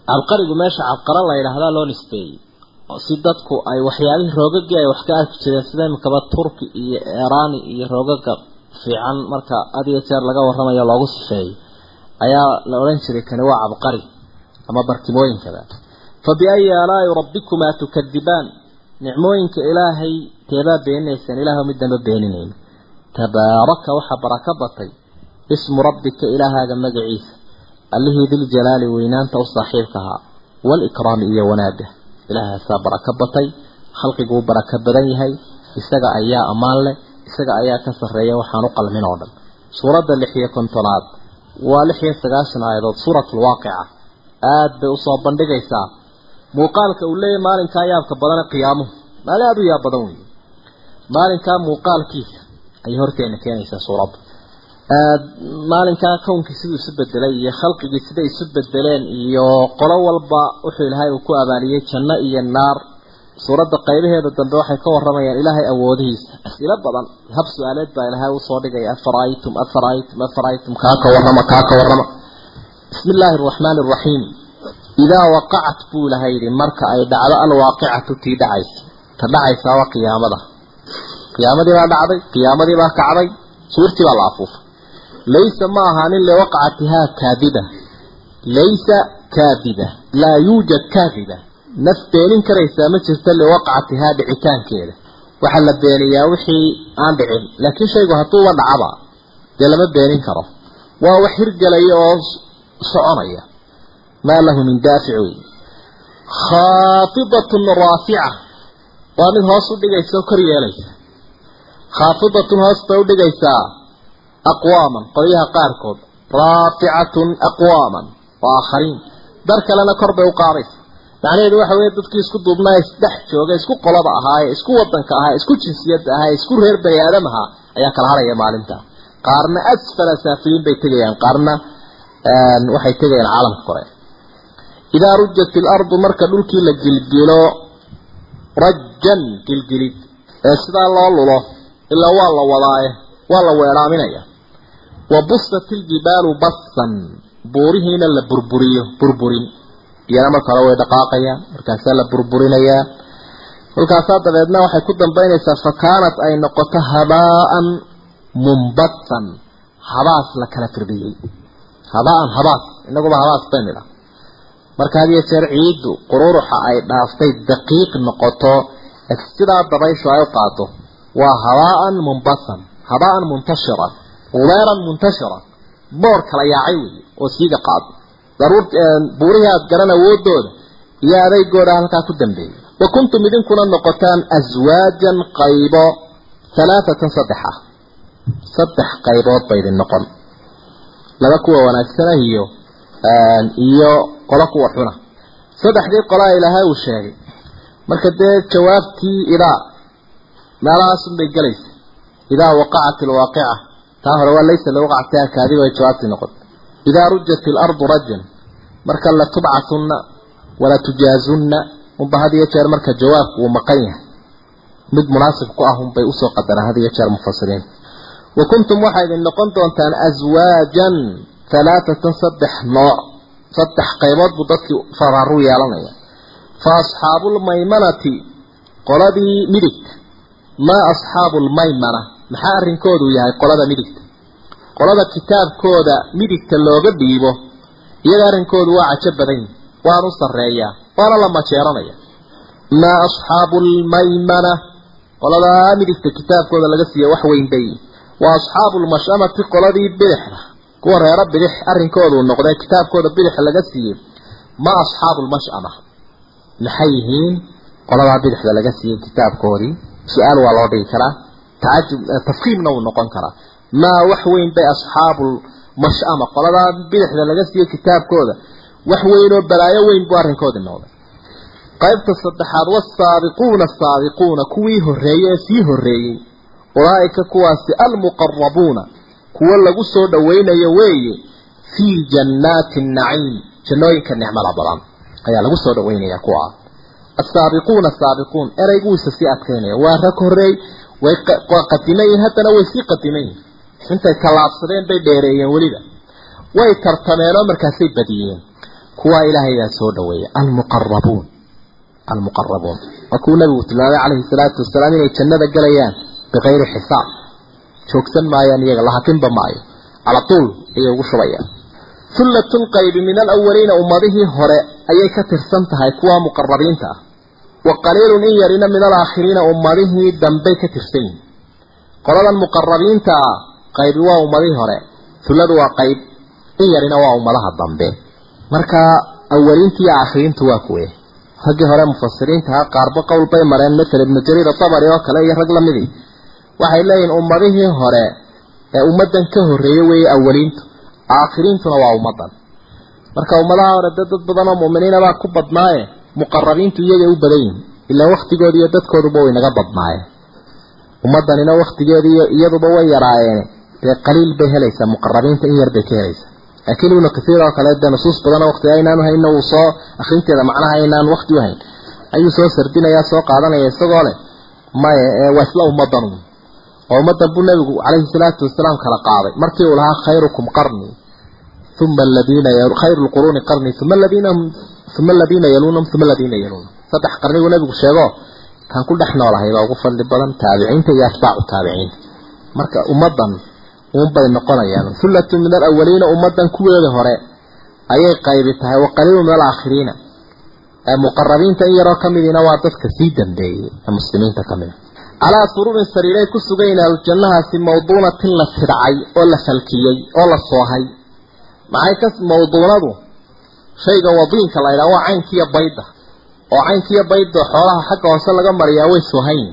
cabqarigu meesha cabqara la yidhaahdaa loo nisbeeyey oo si dadku ay waxyaabihii roogagii ay wax ka arki jireen sida imikaba turki iyo eraani iyo roogaga fiican marka had iyo jeer laga warramayo loogu sifeeyey ayaa la odhan jiray kani waa cabqari ama barkimooyinkaba fa biayi aalaai rabbikumaa tukadibaan nicmooyinka ilaahay teebaa beeninaysaan ilaahw mid damba beeninayn tabaaraka waxaa baraka batay ismu rabbika ilaahaaga magaciisa allihii diljalaali weynaanta u saaxiibka ahaa waalikraami iyo wanaagga ilaahaasaa baraka batay khalqiguu baraka badan yahay isaga ayaa ammaan leh isaga ayaa ka sarreeya waxaan u qalmin oo dhan suuradda lix iyo kontonaad waa lix iyo sagaashan aayadood suuratulwaaqica aada bay u soo bandhigaysaa muuqaalka uu leeyahy maalinkaa yaabka badane qiyaamuhu. Maalin aada u yaab badan wey maalinkaa muuqaalkiisa ayay horteena keenaysaa suuradda maalinkaa kownkii siduu isu bedelay iyo khalqigii siday isu bedeleen iyo qolo walba wuxuu ilaahay uu ku abaaliyey janno iyo naar. Suuradda qaybaheeda dambe waxay ka waramayaan ilaahay awoodihiisa. As'ilo badan hab su'aaleed baa ilaahay u soo dhigaya afara'aytum afara'aytum afara'aytum kaa ka warrama kaa ka warrama. Bismi illaahi araxmaani araxiim idaa waqacat buu ilahay yidhi marka ay dhacdo alwaaqicatu tii dhacaysa. Ta dhacaysaa waa qiyaamada. Qiyaamadii baa dhacday qiyaamadii baa kacday suurtii baa la afuufay. Laysa ma ahaanin liwaqcatihaa kaadiba laysa kaadiba laa yuujad kaadiba naf beenin karaysaa ma jirto liwaqcatihaa dhicitaankeeda. Waxaa la beeniyaa wixii aan dhicin laakiin shaygu hadduuba dhacaba dee lama beenin karo. Waa wax hirgelaya oo soconaya maa lahu min daafic wey khaafidatun raafica waa mid hoos u dhigaysa oo kor yeelaysa. khaafidatun hoos bay u dhigaysaa aqwaaman qolyaha qaarkood. raaficatun aqwaaman wa aakhariin dar kalena kor bay u qaadaysa. macnaheedu waxa weeye dadkii isku duubnaa isdhex jooga isku qolada ahaaye isku wadanka ahaa isku jinsiyadda ahaa isku reer bani aadam ahaa ayaa kala haraya maalinta. qaarna asfala saafiliin bay tegayaan. qaarna waxay tegayaan caalamka kore idaa rujat ilardu marka dhulkii la gilgilo rajan gilgilid ee sidaa loo lulo ilaa waa la wadaaye waa la weeraaminaya wa busat iljibaalu bassan buurihiina la burburiyo burburin iyana marka hore way dhaqaaqayaan markaasaa la burburinayaa kolkaasaa dabeedna waxay ku dambaynaysaa fa kaanat ay noqoto habaa'an mumbatan habaas la kala firdhiyey habaa'an habaas inaguba habaas baynu idhaa marka had iyo jeer ciiddu qururuxa ay dhaaftay daqiiq noqoto sidaa dabayshu ay u qaado waa habaa'an mumbatan habaa'an muntashiran ubeeran muntashiran boor kala yaacay weeye oo siiga qaado. Daruur buurihii aada garan awoodooda iyo adeygooda halkaa ku dambeeyay wa kuntum idinkuna noqotaan aswaajan qaybo halaaatan saddex ah saddex qaybood ba idin noqon. Laba kuwa wanaagsanah iyo iyo qolo kuwa xuna saddexdii qolaa ilaahay uu sheegay. Marka dee jawaabtii idaa meelahaasun bay gelaysa idaa waqacat alwaaqica taa hore waa laysa liwaqcatiha kaadiba ay jawaabtii noqon idaa rujat ilardu rajan marka la tubcatunna wala tujaazunna unba had iyo jeer marka jawaabku uu maqan yahay. Mid munaasib ku ah unbay u soo qadaraan had iyo jeer mufasiriin wa kuntum waxaa idin noqon doontaan aswaajan halaaatan saddex nooc saddex qaybood buu dadkii faraaru yeelanaya fa asxaabu lmaymanati qoladii midigta maa asxaabu lmaymana maxaa arrinkoodu yahay qolada midigta qolada kitaabkooda midigta looga dhiibo iyaga arrinkoodu waa cajo badan yihi waanu sarreeyaa waana la majeeranaya maa asxaabu lmaymana qoladaa midigta kitaabkooda laga siiya wax weyn kuwa reero bidix arrinkoodu noqday kitaabkooda bidix laga siiyey. Ma asxaabu lmashama maxay yihiin? Qoladaa bidixda laga siiyey kitaabkoodii. Su'aal waa loo dhigi karaa. Tacajub tafkiimna wuu noqon karaa. Maa wax weyn bay asxaabu mashama qoladaa bidixda laga siiyey kitaabkooda. Wax weyn oo balaayo weyn buu arrinkoodii noqday. Qaybta saddexaad wasaabiquuna asaabiquuna kuwii horreeyey ee sii horreeyey ulaaika kuwaasi almuqarabuuna kuwo lagu soo dhawaynayo weeye fii jannaati naciim jannooyinka nicmada badan ayaa lagu soo dhawaynaya kuwa. Asaabiquuna asaabiquun ereyguisa sii adkaynaya waa rag horreey way qadiman yihiin haddana way sii qadiman yihiin intay tallaabsadeen bay dheereeyeen weliba. Way tartameenoo markaasay badiyeen. Kuwaa ilaahayaa soo dhaweeya almuqarabuun almuqarabuun waa kuu nabigu tilmaamay calayhi salaatu wasalaam inay jannada galayaan bikayri xisaab joogsan maayaan iyaga lahakinba maayo. Cala tuul ayay ugu shubayaan hullatun qaybi min alawaliina ummadihii hore ayay ka tirsan tahay kuwa muqarabiinta ah wa qaliilun in yarina min alaakhiriina ummadihii dambey ka tirsan yihiin qoladan muqarabiinta ah qaybi waa ummadihii hore. Hulladu waa qayb in yarina waa ummadaha dambe. Marka awaliinta iyo aakhiriintu waa kuwe. Raggii hore mufasiriintaha qaarba qowl bay mareen maala ibnu jariir atabari oo kale iyo rag lamidii waxay leeyihiin ummadihii hore ee ummadan ka horreeyey weeye awaliintu. Aakhiriintuna waa ummadan marka ummadaha hore dad dad badan oo mu'miniina baa ku badnaaye muqarabiintu iyagay u badan yihiin ilaa waktigoodi iyo dadkooduba way naga badnaayeen. Ummadanina waktigeedi iyo iyaduba way yaraayeene dee qaliil bay helaysaa muqarabiinta in yar bay ka helaysaa. Laakiin ibnu kasiir oo kale dee nusuus badan waqti aynaan hayna uu soo akrinteeda macnaha aynaan waqti u hayn. Ayuu soo sardinayaa soo qaadanaya isagoo leh maya ee waa isla ummadan oo ummadan buu nabigu calayhi salaatu wasalaam kala qaaday markii uu lahaa khayrukum qarni uma aladiina khayru lquruuni qarni uma aladiina uma aladiina yaluunahum uma aladiina yaluunahum. Saddex qarniguu nabigu sheego kan ku dhex noolahay ugu fadli badan taabiciinta iyo atbaacu taabiciinta marka ummadan uunbay noqonayaan hullatu min alawaliina ummadan kuweeda hore ayay qaybi tahay wa qaliilu min alaakhiriina. Ee muqarabiinta in yaroo kamidina waa dadka sii dambeeyey ee muslimiinta ka mid a calaa sururin sariiray ku sugayn aljannahaasi mawduunatin la tidhacay oo la falkiyey oo la soohay. Maxay ka mawduunadu? Shayga wadiinka la ydhaha waa caynkiiyo bayda. Oo caynkiiyo bayda xoolaha xagga hoose laga mariyaa way soohayn.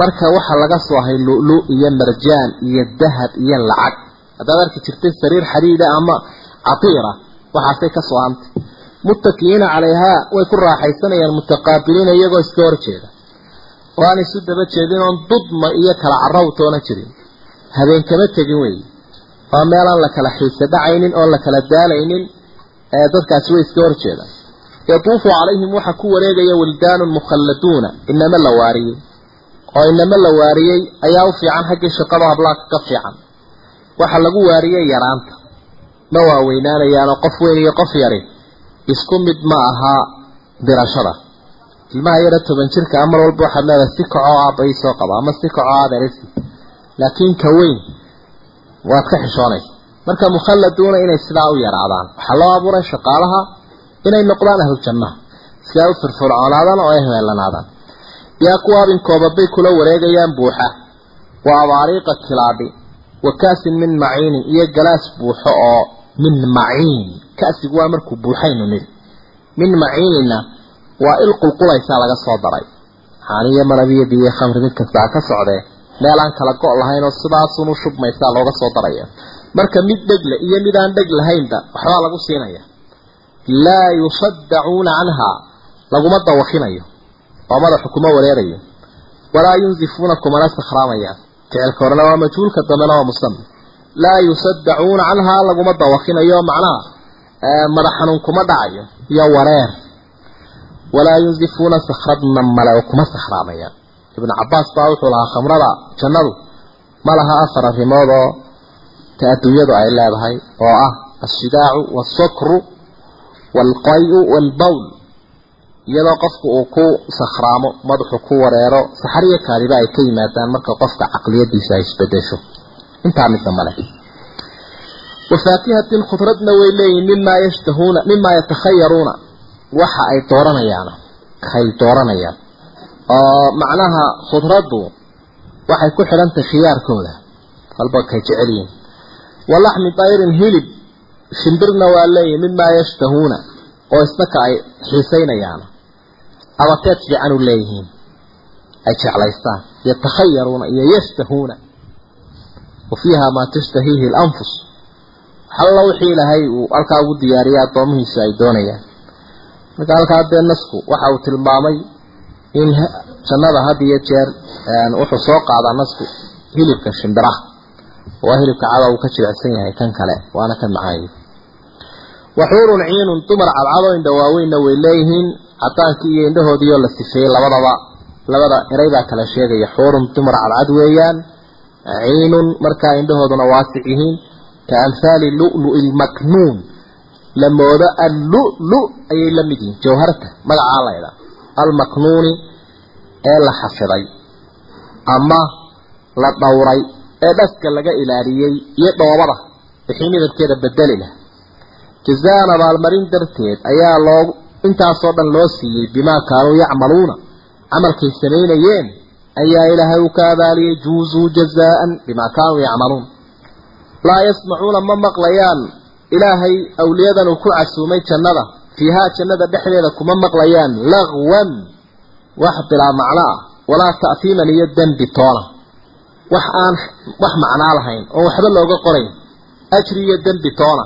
Marka waxaa laga soohay lu-lu iyo marjaan iyo dahab iyo lacag. Haddaad arki jirtay sariir xadiida ama catiira waxaasay ka soohantay muttakiyiina calayhaa way ku raaxaysanayaan mutaqaabiliina iyagoo iska horjeeda oo aan isu daba jeedin oon dudma iyo kala carrow toona jirin. Habeen kama tegin weeye waa meelaan la kala xiise dhacaynin oon la kala daalaynin ee dadkaasi way iska horjeedaan yatuufu calayhim waxaa ku wareegaya wildaanun mukhalladuuna inama la waariyey. Oo inama la waariyey ayaa u fiican xaggii shaqada hablaaka ka fiican. Waxa lagu waariyey yaraanta. Ma waaweynaanayaanoo qof weyn iyo qof yari. Isku mid ma ahaa dirashada ilmaha yara toban jirka mar walba waxaad leedahay si kacoo aabbai soo qaba ama si kacoo aderisi laakiin ka weyn waad ka xishoonaysa. Marka mukhalladuuna inay sidaa u yaraadaan waxaa loo abuuray shaqaalaha inay noqdaan ahlujannaha si ay u firfircoonaadaan oo ay heelanaadaan yaa kuwaabin koobabay kula wareegayaan buuxa. Waa abaariiqa kilaadhi wa kaasin min maciinin iyo galaas buuxo oo min maciin. Kaasigu waa markuu buuxaynu nidhi. Min maciinina waa il qulqulaysaa laga soo daray. Xaaniyo malabiyo biyo khamri mid kastaa ka socdee meel aan kala go' lahayn oo sidaasunu shubmaysaa looga soo daraya. Marka mid dhegle iyo mid aan dheg lahaynba waxbaa lagu siinaya. Laa yusaddacuuna canhaa laguma dawakinayo oo madaxu kuma wareerayo. Walaa yunzifuuna kumana sakhraamayaan ficilka horena waa majhuulka dambena waa musami laa yusaddacuuna canhaa laguma dawakinayo macnaha madax xanuun kuma dhacayo iyo wareer walaa yunzifuuna sakhradna male oo kuma sakhraamayaan ibnu cabaas baa wuxuu lahaa khamrada jannadu ma laha afar arrimood oo ta adduunyadu ay leedahay oo ah ashidaacu waalsukru waalqayu waalbawl iyadoo qofku uu ku sakhraamo madaxu ku wareero saxariyo kaadiba ay ka yimaadaan marka qofka caqliyadiisa ay isbedesho intaa midna male wafaakihatin khudradna way leeyihiin mimaa yashtahuuna mimaa yatakhayaruuna waxa ay dooranayaan kay dooranayaan oo macnaha khudraddu waxay ku xidhantahay khiyaarkooda. Halba kay jecel yihiin. Walaxmi dayrin hilib shimbirna waa leeyihiin mimaa yashtahuuna oo isnaka ay xiisaynayaan. Abateed fiican u leeyihiin. Ay jeclaystaan yatakhayaruuna iyo yashtahuuna. Wa maa tashtahiihi alanfus alla wixii ilaahay uu halkaa ugu diyaariyay addoomihiisu ay doonayaan marka halkaa dee nasku waxa uu tilmaamay in jannada had iyo jeer wuxuu soo qaadaa nasku hilibka shimbiraha. Waa hilibka cada uu ka jilicsan yahay kan kale waana ka macaayay waxuurun ciinun dumar cadcado indha waaweynna way leeyihiin cadaankii iyo indhahoodii oo la sifeeyey labadaba. Labada eray baa kala sheegaya xuurun dumar cadcad weeyaan ciinun markaa indhahooduna waasic yihiin ka amhaali lu'lu'i lmaknuun la moodo allulu ayay la mid yihiin jawharta magacaa laydhaa almaknuuni ee la xafiday ama la dhowray ee dhaska laga ilaaliyey iyo dhoobada wixii midabkeeda bedeli lah jazaan abaalmarin darteed ayaa loo intaasoo dhan loo siiyey bimaa kaanuu yacmaluuna camalkay samaynayeen ayaa ilaahay uu ka abaaliyey juuzuu jazaan bimaa kaanuu yacmaluun. Laa yasmacuuna ma maqlayaan ilaahay awliyadan uu ku casuumay jannada. Fiihaa jannada dhexdeeda kuma maqlayaan. Lagwan. Wax bilaa macno ah. Walaa ta'fiiman iyo dembi toona wax aan wax macnaa lahayn oon waxba looga qorayn. Ajri iyo dembi toona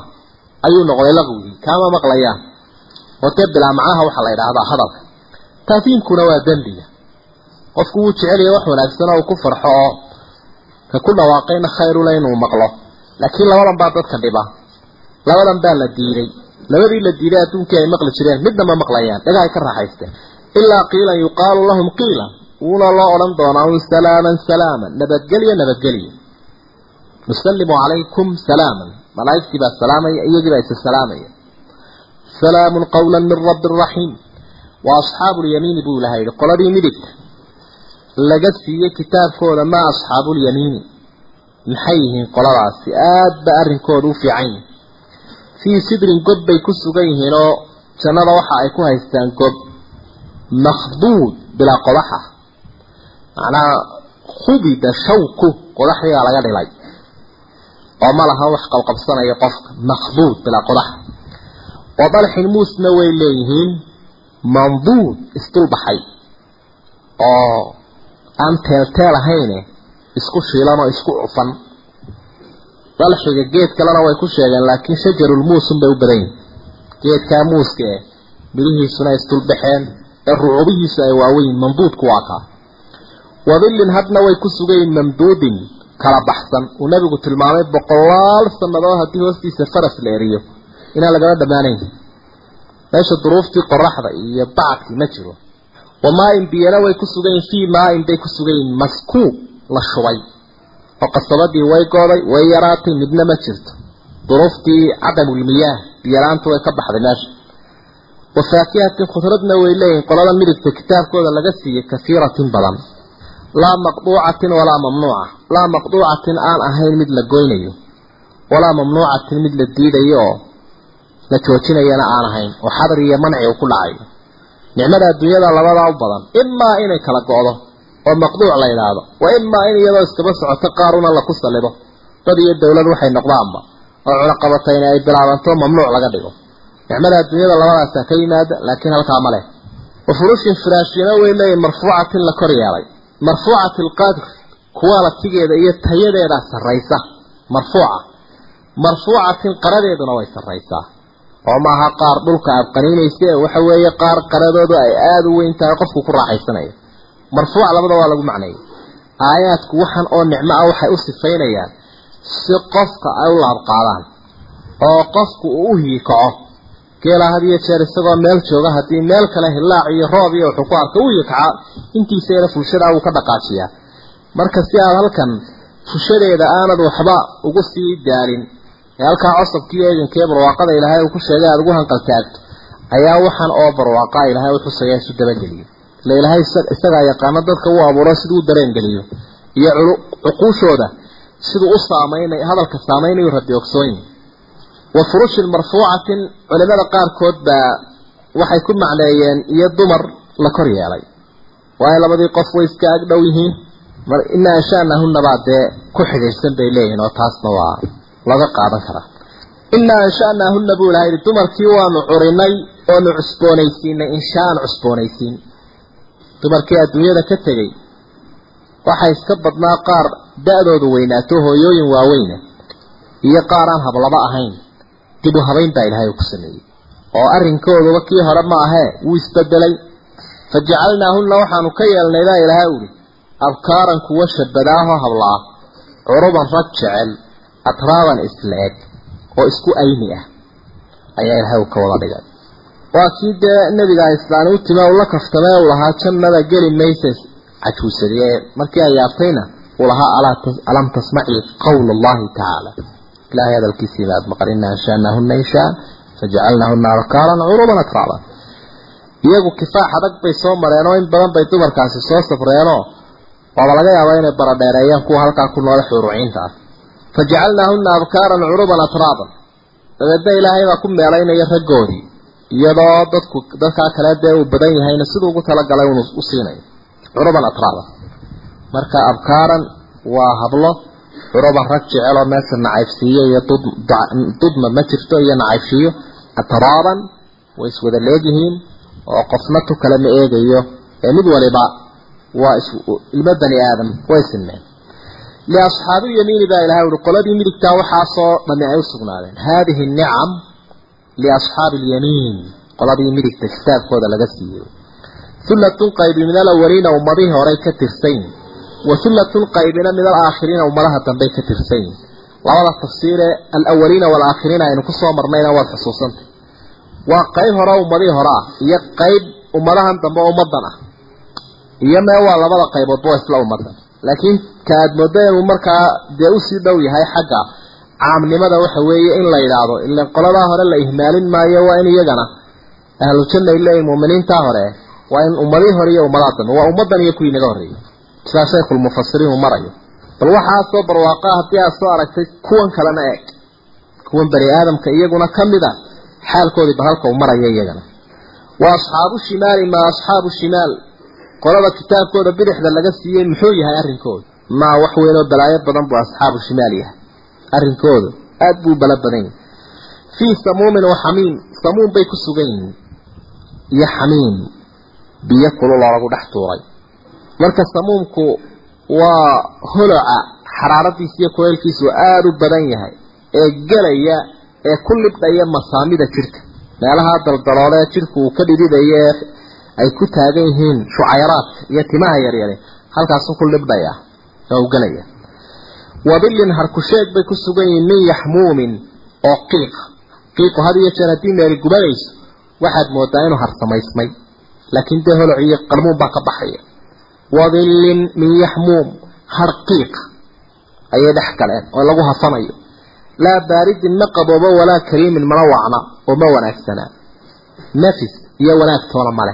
ayuu noqday laqwigii kaama maqlayaan. Oo dee bilaa macnaha waxaa la yidhaahdaa hadalka. Taafiimkuna waa dembiga qofku wuu jecelaya wax wanaagsan oo uu ku farxo oo ka ku dhawaaqayna khayrule inuu maqlo. Laakiin labadan baa dadka dhiba labadan baa la diiday. Labadii la diiday adduunkii ay maqli jireen midna ma maqlayaan. Dhagahay ka raaxaysteen ilaa qiilan yuqaalu lahum qiila. Wuuna loo odhan doonaa un salaaman salaaman. Nabadgelyo nabadgelyo. Nusallimu calaykum salaaman. Malaa'igtii baa salaamaya iyagii baa isa salaamaya. Salaamun qawlan min rabbi raxiim. Wa asxaabu lyamiini buu ilaha yidhi qoladii midigta laga siiyey kitaabkooda maa asxaabuulyamiini maxay yihiin qoladaasi? Aad ba arrinkooda u fiican yihiin fii sidrin gob bay ku sugan yihiin oo jannada waxa ay ku haystaan gob makhduud bilaa qodaxa. Macnaha khubida shawku qodaxdiibaa laga dhilay. Oo ma laha wax qabqabsanaya qofka makhduud bilaa qodaxa oo dalxin muusna way leeyihiin manduud isdulbaxay oo aan teelteel ahayne isku shiilan oo isku cufan dalxiga geed kalena way ku sheegeen laakiin shajarulmuusun bay u badan yihiin geedkaa muuska eh midhihiisuna isdulbaxeen ee rucubihiisu ay waaweyn mamduudku waa kaa. Wadillin hadna way ku sugayiin mamduudin kala baxsan. Uu nabigu tilmaamay boqolaal sannadood haddii hoostiisa faras la eriyo. Inaan lagala dhammaanayn. Meesha duruuftii qoraxda iyo bacadkii ma jiro. Wamaain biyana way ku sugan yihiin fii maain bay ku sugan yihiin maskuub la shubay oo qasabadii way gooday way yaraatay midna ma jirto. Duruuftii cadamulmiyaah biyalaantu way ka baxday meesha. Wa faakihatin khudradna way leeyihiin qolada midigta kitaabkooda laga siiyey kasiiratin badan. Laa maqduucatin walaa mamnuuca. Laa maqduucatin aan ahayn mid la goynayo. Walaa mamnuucatin mid la diidayo oo la joojinayana aan ahayn. Oo xadar iyo manci uu ku dhacayo. Nicmada adduunyada labadaa u badan. Imaa inay kala go'do oo maqduuc la yidhaahdo. Wa imaa in iyadoo iskaba socoto qaaruna laku salido dad iyo dowlad waxay noqdaanba oo cunaqabatayna ay bilaabanto mamnuuc laga dhigo. Nicmada adduunyada labadaasaa ka yimaada laakiin halkaa ma leh. Wa furushin firaashina way leeyihiin marfuucatin la kor yeelay. Marfuucati alqadr kuwaalatigeeda iyo tayadeedaa sarraysa. Marfuuca. Marfuucatin qaradeeduna way sarraysaa oo maaha qaar dhulka aad qaniinaysa waxa weeye qaar qaradoodu ay aada u weyn tahay qofku ku raaxaysanayo marfuuc labada waa lagu macneeyay aayaadku waxan oo nicmo ah waxay u sifaynayaan si qofka ay u laabqaadaan oo qofku uu u hiikaco geela had iyo jeer isagoo meel jooga haddii meel kale hilaac iyo roob iyo wuxuu ku arka u hiikaca intiisayna fulshadaa wuu ka dhaqaajiyaa. Marka si aad halkan fushadeeda aanad waxba ugu sii daalin ee halkaa cosabkii eegankee barwaaqada ilaahay uu ku sheegay aada ugu hanqaltaagto ayaa waxan oo barwaaqaa ilaahay u xusaya isu dabageliyo ila ilaahay isagaa yaqaano dadka u abuuro siduu u dareen iyo cuquushooda siduu u saamaynay hadalka saamaynayu rabbi ogsooyin wa furushin marfuucatin culimada qaarkood baa waxay ku macneeyeen iyo dumar la kor yeelay. Waayo labadii qof way iska ag dhow yihiin. Mar ina anshaanahunna baa dee ku xidhiidhsan bay leeyihiin oo taasna waa laga qaadan karaa. Inaa anshaanaahunna buu ilaha yidhi dumarkii waanu curinay oonu cusboonaysiinay inshaan cusboonaysiin dumarkii adduunyada ka tegey waxaa iska badnaa qaar da-doodu weynaato hooyooyin waaweyna iyo qaar aan hablaba ahayn. Dib u habayn baa ilaahay ku sameeyey oo arrinkooduba kii hore ma ahee wuu isbedelay. Fa jacalnaahunna waxaanu ka yeelnay baa ilaahay uhi abkaaran kuwa shabadaaho hablaa curuban rag jecel atraaban isla eg oo isku ayni ah ayaa ilaahay uu ka wada dhigay waa kii dee nebiga islaani u time ula kaftamee uu lahaa jannada geli maysa cajuusadie markii ay yaabtayna uu lahaa alam tasmaci qawl allahi tacaala. Ilahay hadalkiisii baad maqan. Ina anshaanaahuna inshaan fajacalnaahuna abkaaran curuban atraaban. Iyagu kifaax adag bay soo mareen oo in badan bay dumarkaasi soo safreenoo. Waaba laga yaabaa inay baradheereeyaan kuwa halkaa ku noola xuruciinta ah fajacalnaahuna abkaaran curuban atraaban. Dabeedna ilaahay baa ku meelaynaya raggoodii iyadoo dadku dadkaa kale dee uu badan yahayna siduu ugu talagalay unu u siinayo curuban atraaban marka abkaaran waa hablo curuban rag jeceloo meesha nacaybsiiyo iyo dud dudma ma jirto iyo nacaybshiyo atraaban way iswada leegyihiin oo qofna tu kale ma eegayo. Ee mid waliba waa ilmo bani aadam way sinmeen. Liasxaabi yamiini baa ilahay uhi qoladii midigtaa waxaasoo dhami ay u sugnaadeen haadihi nicam liasxaabi alyamiin qoladii midigta kitaabkooda laga siiyey hullatun qaybi min alawaliina ummadihii horey ka tirsayn wa hullatun qaybina min alaakhiriina ummadaha dambey ka tirsayn labada tafsiiree alawaliina waalaakhiriina aynu ku soo marnayna waad xusuusantay waa qayb hore ummadihii hore ah iyo qayb ummadahan dambe oo ummadan ah iyo mee waa labada qayboodba waa isla ummadan laakiin ka aad moodo inuu markaa dee u sii dhow yahay xagga caamnimada waxa weeye in la yidhaahdo ila qoladaa hore la ihmaalin maayo waa in iyagana ahlu janna ay leeyihiin muuminiintaa hore waa in ummadii hore iyo ummadaha waa ummadan iyo kuwii naga horreeyey sidaa shaykhulmufasiriin uu marayo. Bal waxaa soo barwaaqaa haddii aad soo aragtay kuwan kalena eeg. Kuwan bani aadamka iyaguna ka mid a xaalkoodii ba halka uu maraya iyagana. Wa asxaabu shimaali ma asxaabu shimaal. Qolada kitaabkooda bidixda laga siiyey muxuu yahay arrinkooda? Maa wax weynoo balaayo badan buu asxaabu shimaal yahay arrinkooda. Aada buu bala badan yahay fii samuumin wa xamiim. Samuum bay ku sugan yihiin. Iyo xamiim. Biyo kululoo lagu dhex tuuray. Marka samuumku waa holoca xaraaradiisa iyo kuleylkiisu aada u badan yahay. Ee gelaya ee ku libdhaya masaamida jidhka meelaha daldaloolee jidhku uu ka dhididaya ay ku taagan yihiin shucayraadka iyo timaha yaryare. Halkaasu ku libdhaya oo u gelaya wabillin harkusheeg bay ku sugan yihiin min yaxmuumin oo qiiqa qiiqu had iyo jeer haddii meeli gubanayso waxaad moodaa inuu harsamaysmay laakiin dee holoc iyo qarmuun baa ka baxaya wadillin min yaxmuum har qiiq ayay dhex galeen oo lagu hafanayo laa baaridin ma qaboobo walaa kariimin mana wacna oo ma wanaagsanaa nafis iyo wanaag toona male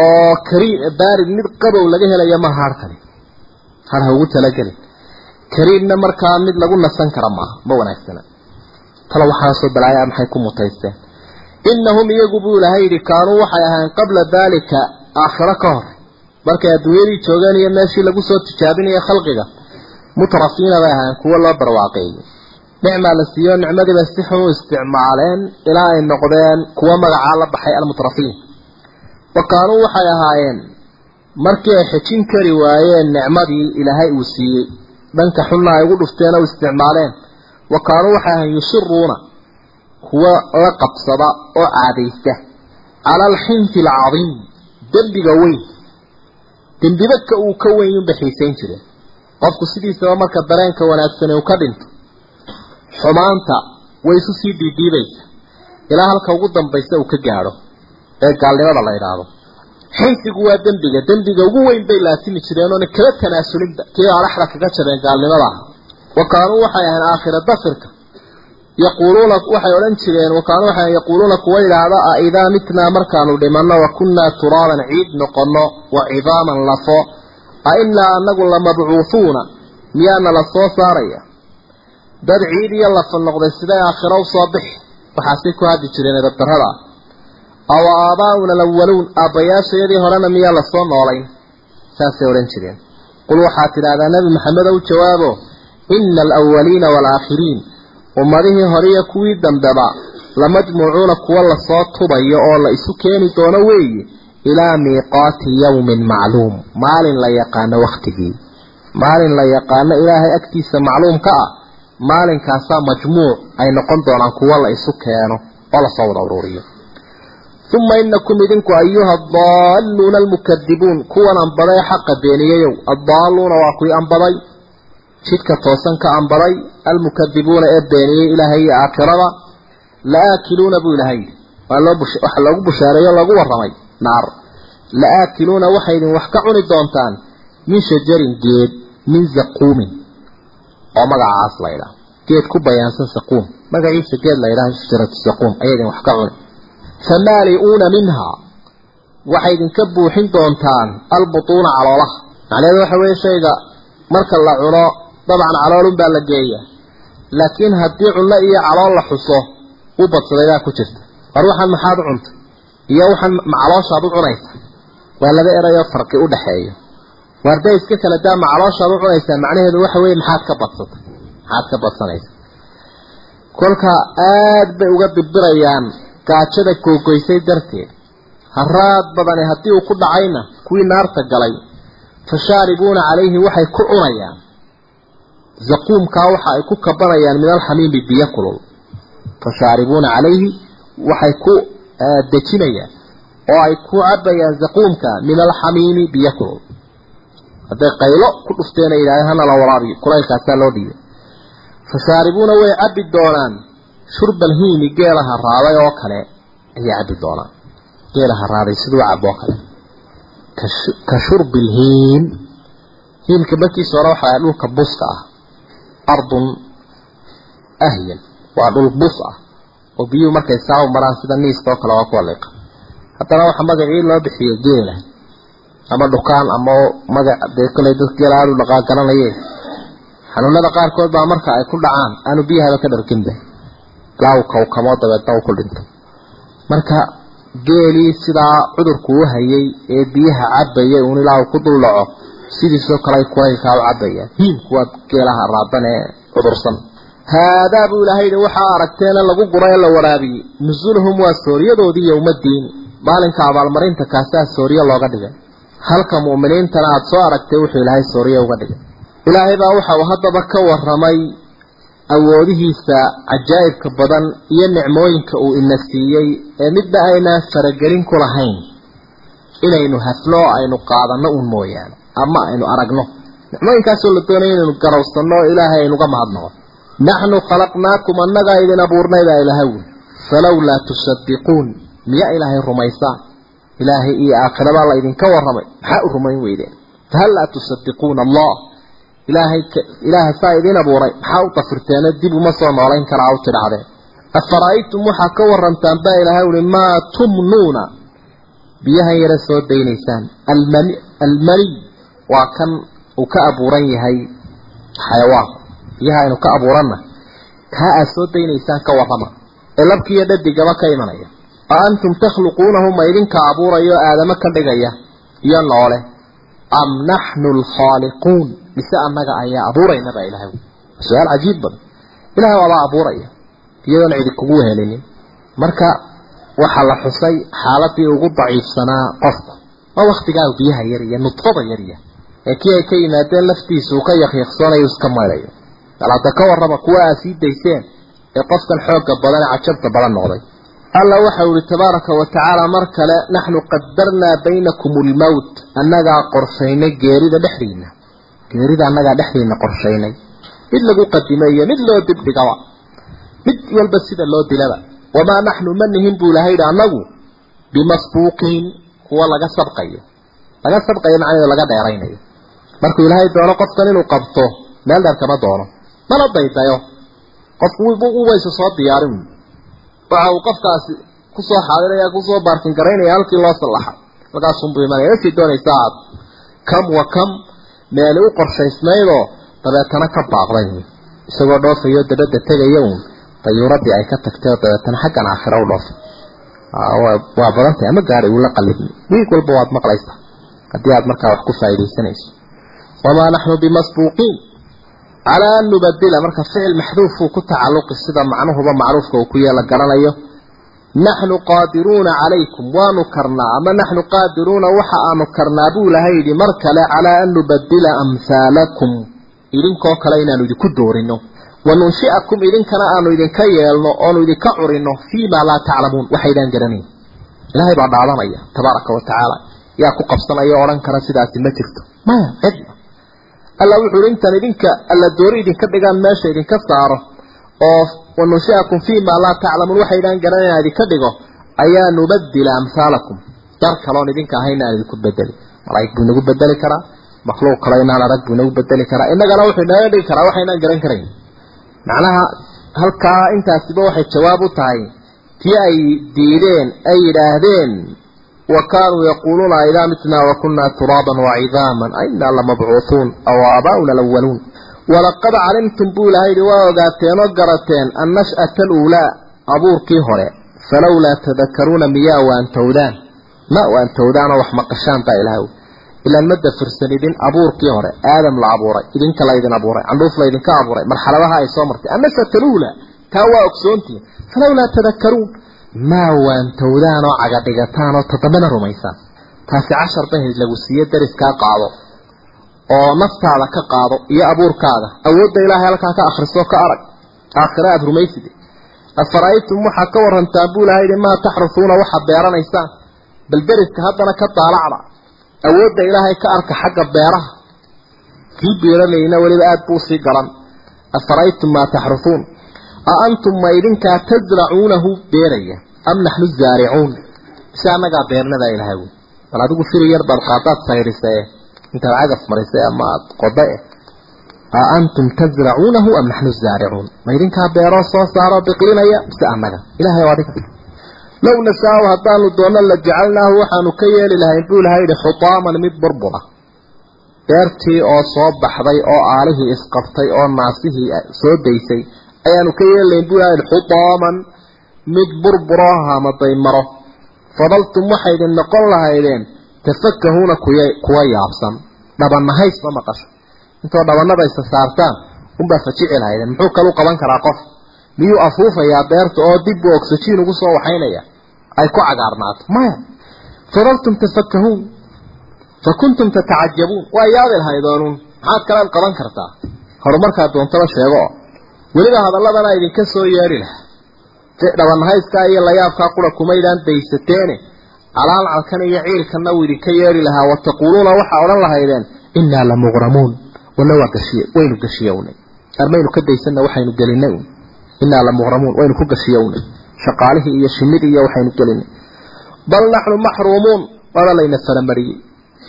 oo kariim baarid mid qabow laga helaya ma harkani har ha ugu talagelin kariimna markaa mid lagu nasan kara maaha ma wanaagsana. Tala waxaasoo balaayaa maxay ku mutaysteen? Innahum iyagu buu ilahay yidhi kaanuu waxay ahayn qabla daalika aakhiro ka hor. Markay adduunyadii joogeen iyo meeshii lagu soo tijaabinayo khalqiga mutrafiina bay ahayn kuwo loo barwaaqeeyey. Nicmaa la siiyo nicmadiiba si xun u isticmaaleen ilaa ay noqdeen kuwo magacaa la baxay almutrafiin wa kaanuu waxay ahaayeen markii ay xejin kari waayeen nicmadii ilaahay uu siiyey dhanka xunna ay ugu dhufteen oo isticmaaleen. Wa kaanuu waxay ahayn yusiruuna kuwo la qabsada oo caadaysta. Cala alxinfi alcadiim dembiga weyn. Dembibadka uu ka weyn unba xiisayn jireen qofku sidiisaba marka dareenka wanaagsani uu ka dhinto. Xumaanta way isu sii dhiidhiibaysa ilaa halka ugu dambaysa uu ka gaadho ee gaalnimada la idhaahdo xinsigu waa dembiga. Dembiga ugu weyn bay laasimi jireen oona kala tanaasulinba kii adhaxda kaga jabeen gaalnimada. Ah wa kaanuu waxay ahayn aakhira dafirka. Yaquuluuna waxay odhan jireen wa kaanuu waxay yaquuluuna kuwa yidhaahda a idaa mitnaa markaanu dhimanno wa kunnaa turaaban ciid noqonno wa cidaaman lafo. A inaa anagu lamabcuuhuuna miyaana la soo saaraya? Dad ciid iyo lafa noqday siday aakhiro u soo bixi. Waxaasay ku haddi jireen edabdarrada aw aabaa'una alawaluun aabbayaashayadii horena miyaa la soo noolayn. Saasay odhan jireen. Qul waxaad tidhaahdaa nebi maxamedow jawaabo ina alawaliina waalaakhiriin ummadihii horiyo kuwii dambeba lamajmuucuuna kuwa la soo tubayo oo la isu keeni doono weeye ilaa miiqaati yawmin macluum. Maalin la yaqaano wakhtigii maalin la yaqaano ilaahay agtiisa macluum ka ah. Maalinkaasaa majmuuc ay noqon doonaan kuwo la isu keeno oo la soo wada uruuriyo uma inakum idinku ayuha adaalluuna almukadibuun kuwan anbaday xaqa beeniyayow addaaluuna waa kuwii anbaday jidka toosan ka anbaday almukadibuuna ee beeniyey ilaahay iyo aakhirada la-aakiluuna buu ilahay yidhi waxaa loogu bushaareeyo loogu warramay naar la-aakiluuna waxay idin wax ka cuni doontaan min shajarin geed min zaquumin oo magacaas la ydhaha geed ku bayaansan saquum magaciisa geed la ydhaha shajaratu saquum idin wax ka cuni famaali'uuna minhaa waxay idinka buuxin doontaan albutuuna caloolaha. Macnaheedu waxa weeye shayga marka la cuno dabcan caloolun baa la geeya laakiin haddii cunno iyo calool la xuso u badsadaydaa ku jirta. War waxaan maxaad u cuntay? Iyo waxaan macalooshaad u cunaysa waa laba erayoo farqi u dhaxeeyo. Waarday iska kala daa macalooshaad u cunaysaa macnaheedu waxa weeye maxaad ka badsatay maxaad ka badsanaysa? Kolka aad bay uga birbirayaan gaajada googoysay darteed. Haraad badani haddii uu ku dhacayna kuwii naarta galay. Fashaaribuuna calayhi waxay ku cunayaan. Zaquumkaa waxa ay ku kabanayaan min alxamiimi biyo kulul. Fashaaribuuna calayhi waxay ku dejinayaan oo ay ku cabayaan zaquumka min alxamiimi biyo kulul. Hadday qaylo ku dhufteen ay yidhahdeen hana la waraabiyo kulaylkaasaa loo dhiibay fashaaribuuna way cabbi doonaan shurba alhiimi geelaha raaday oo kale ayay cabbi doonaan. Geela haraaday siduu cabo kale. Ka shurbi lhiim hiimka markiisa hore waxaa dhulka buska ah. Ardun ahyan. Waa dhul bus ah. Oo biyuhu markay saa u maraan sida niiska oo kale waa kuwa liiqa. Haddana waxaa magacii loo bixiyey geela. Ama dhukaan ama magac dee koley dad geela aada u dhaqaa garanayeen xanuunada qaarkood baa marka ay ku dhacaan aanu biyahaba ka dharginba ilaa uu kawkamo dabeedna uu ku dhinto. Marka geelii sidaa cudurku u hayay ee biyaha cabaya uun ilaa uu ku dul sidiisoo kale ay kulaylkaa u cabayaan hiimku waa geelaha raadan ee cudursan. Haadaa buu ilaahay yidhi waxaa aragteena lagu guray ee la waraabiyey nusuluhum waa sooriyadoodii yowmaddiini maalinka abaalmarinta kaasaa sooriye looga dhigay. Halka mu'miniintana aada soo aragtay wuxuu ilaahay sooriye uga dhigay. Ilaahay baa waxa uu haddaba ka warramay awoodihiisa cajaa'ibka badan iyo nicmooyinka uu ina siiyey ee midna aynaan faragelin ku lahayn inaynu hafno oo aynu qaadanno un mooyaane ama aynu aragno. Nicmooyinkaasoo la doonaya inaynu garowsanno oo ilaahay aynuga mahadnaqo. Naxnu khalaqnaakum annagaa idin abuurnay baa ilaahay wuli falowlaa tusaddiquun miyaa ilaahay rumaysaan? Ilaahay iyo aakhirabaa la idinka warramay maxaa u rumayn weydeen? Fahal laa tusaddiquuna allah ilaahay ilaaha saa idin abuuray. Maxaa u dafirteena dib uma soo noolayn karaa u tidhahdeen afara'aytum waxaa ka warantaan baa ilaahay uli maa tumnuuna. Biyahan yare soo daynaysaan. Almani almaniy waa kan uu ka abuuran yahay xayawaanku biyaha aynu ka abuuranna kaa aad soo daynaysaan ka warrama. Ee labkiiyo dhadigaba ka imanaya. A antum takhluquunahu ma idinka abuurayo aadamo ka dhigaya. Iyo noole am naxnu alkhaaliquun mise annaga ayaa abuurayna baa ilahay su'aal cajiib badan. Ilahay waabaa abuuraya. Iyadoon cidi kugu wehelinin. Marka waxaa la xusay xaaladii ugu daciifsanaa qofku waa waktigaa biyaha yariya nudfada yariya ee kii ay ka yimaadeen laftiisa uu ka yakyaqsoonayo iska maydayo bal hadda ka warrama kuwa aad sii dayseen ee qofkan xoogga badan ee cajabta badan noqday alla waxau ihi tabaaraka wa tacaala mar kale naxnu qadarnaa baynakum almowt annagaa qorshaynay geerida dhexdiina. Geerida annagaa dhexdiina qorshaynay. Mid lagu qadimay iyo mid loo dibdhigaba mid walba sida loo dilaba. Wamaa naxnu ma nihin buu ilahay yidhi annagu? Bimasbuuqiin kuwa laga sabqayo. Laga sabqayo macnaheedu laga dheeraynayo. Markuu ilaahay doono qofkan inuu qabto meel dheer kama doono. Mana daydayo. Qofku ubaysu soo diyaarin waxa uu qofkaasi ku soo xaadiraya ku soo baarkin garaynaya halkii loo sallaxa halkaasunbuu imanaya sii doonaysa aad kam wa kam meeli u qorshaysnaydoo dabeetana ka baaqday. Isagoo dhoofayo dabadda tegaya uun dayuuradii ay ka tagtay oo dabeetana xaggan aakhira u dhoofay. Waa badantahay ama gaari uu la wiig walba waad maqlaysaa. Haddii aad markaa wax ku faaidaysanayso wamaa naxnu bimasbuuqiin calaa an nubadila marka ficil maxduufuu ku tacalluqi sida macnuhuba macruufka uu ku yeela garanayo naxnu qaadiruuna calaykum waanu karnaa ama naxnu qaadiruuna waxa aanu karnaa buu ilahay yidhi mar kale calaa an nubadila amhaalakum idinkoo kale inaanu idinku doorino wanunshi'akum idinkana aanu idinka yeelno oonu idinka curino fii maa laa taclamuun waxaydaan garanayn. Ilaahay baa dhaadanaya tabaaraka wa yaa ku qabsanaya o odhan kara sidaasi ma jirto. Maya cidna alla wuxuu hi intan idinka alla doori idinka dhigaan meesha idinka saaro oo wanunshi'akum fii maa laa taclamuun waxaydaan garanayn aan idinka dhigo ayaa nubadila amhaalakum dar kaloon idinka ahayna aan idinku bedeli malaa'ig buu inagu bedeli karaa makhluuq kale inaan arag buu inagu bedeli karaa. Innagana wuxuu inaga dhigi karaa waxaynaan garan karayn macnaha halkaa intaasiba waxay jawaab u tahay tii ay diideen ay yidhaahdeen wa kaanuu yaquuluuna idaa mitnaa wa kunnaa turaaban wacidaaman ainaa lamabcuuhuun aw aabaa'una alawaluun walaqad calimtum buu ilahay yihi waa ogaateen oo garateen annash'ata aluulaa abuurkii hore. Falowlaa tadakaruuna miyaa waantowdaan ma waantowdaanoo wax maqashaan baa ilahay ilaan ma dafirsan idin abuurkii hore. Aadam la abuuray idinka laydin abuuray candhuuf laydinka abuuray marxaladaha ay soo martay. Annashataluula maa waantowdaan oo cagadhigataan oo todobana rumaysaan taasi cashar bahayd lagu siiye dariskaa qaado oo naftaada ka qaado iyo abuurkaaga awoodda ilaahay halkaa ka akhriso ka arag. Aakhira aada rumayside afara'aytum waxaa ka warantaan buu ilahay maa taxrusuuna waxaad beeranaysaan? Bal deriska haddana ka daalacda. Awoodda ilaahay ka arka xagga beeraha. Kii beeralayna weliba aada buu sii garan. Afara'aytum maa taxrusuun? A antum ma idinkaa tasracuunahu beeraya am naxnu zaaricuun? Si annagaa beernadaa ilahay wy bal adigu firi yar baad qaadaad saydhisee intaad cagaf marisay ama aad qoda eh a antum tazracuunahu am naxnu zaaricuun? Ma idinkaa beeroo soo saaroo biqlinaya mise annaga ilahay oo adiga low nashaau haddaanu doonno la jacalnaahu waxaanu ka yeeli lahayn buu ilahay yihi xutaaman mid burbura. Beertii oo soo baxday oo aalihii isqabtay oo naasihii soo daysay ayaanu ka yeeli lahayn buu ilahay xutaaman mid burburo hamaday maro fadaltum waxay idin noqon lahaydeen tafakahuuna kuya kuwa yaabsan. Dhabanahays ma maqasho. Intoo dhabanada isa saartaan unbaa fajici lahaydeen muxuu kalu qaban karaa qof? Miyuu afuufayaa beerta oo dib buu oxygen ugu soo waxaynaya ay ku cagaarnaato. Maya. Fadaltum tafakahuun fa kuntum tatacajabuun waa yaabi lahaydoonun maxaad kalaad qaban kartaa? Horumarkaa doontaba sheego. Weliba hadalladana idinka soo yeedhi lahaa dhabanhayskaa iyo layaabkaa qura kumaydaan daysateene calaalcalkan iyo ciilkanna uu idinka yeedhi lahaa wataquuluuna waxaa odhan lahaydeen innaa la muqramuun. Walla waa gashiye waynu gashiyownay. Armaynu ka daysanna waxaynu gelinay un innaa la muqramuun waynu ku gashiyownay. Shaqaalihii iyo shinnidii iyo waxaynu gelinay bal naxnu maxruumuun waaba layna faramariyey.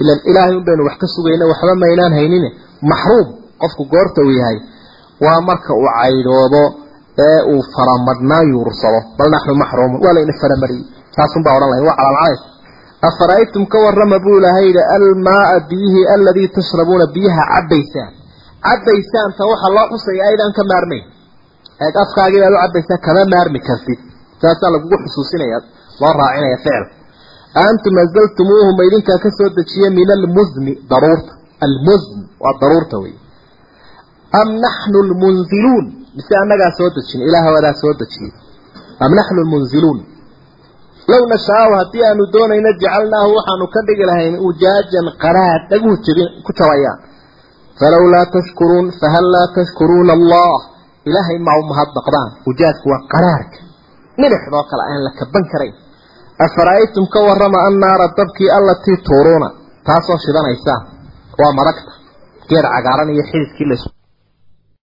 Ilan ilaahay un baynu wax ka sugayna waxba maynaan haynine. Maxruum qofku goorta uu yahay waa marka uu caydhoobo ee uu faramadhnaa yuursado. Bal naxnu maxruumuun waa layna faramariyey. Taasunbaa odhan lahayn. Waa calaalcalays afara'aytum ka warrama buu ilahay yidhi almaaa biyihii aladii tashrabuuna biyaha cabbaysaan cabbaysaanta waxaa loo xusaya aydaan ka maarmayn. Eeg afkaagii baad u cabbaysaa kama maarmi kartid. Saasaa lagugu xusuusinaya loo raacinaya ficil. Antum anzaltumuuhu ma idinkaa ka soo dejiye min almuzni daruurta. Almuzn waa daruurta wey am naxnu lmunziluun mise annagaa soo dejin ilaah soo dejiyey am naxnu lmunziluun low nashaau haddii aanu doonayno jacalnaahu waxaanu ka dhigi lahayn ujaajan qaraad dhaguhu jabin ku jabayaan falowlaa tashkuruun fahal laa tashkuruuna allah. Ilaahay ma u mahadnaqdaan ujaajku waa qaraarka. Milixdoo kale aan la kaban karayn afara'aytum ka warrama annaara dabkii allatii tuuruuna. Taasoo shidanaysaan waa madagta geed cagaaran iyo xididkii las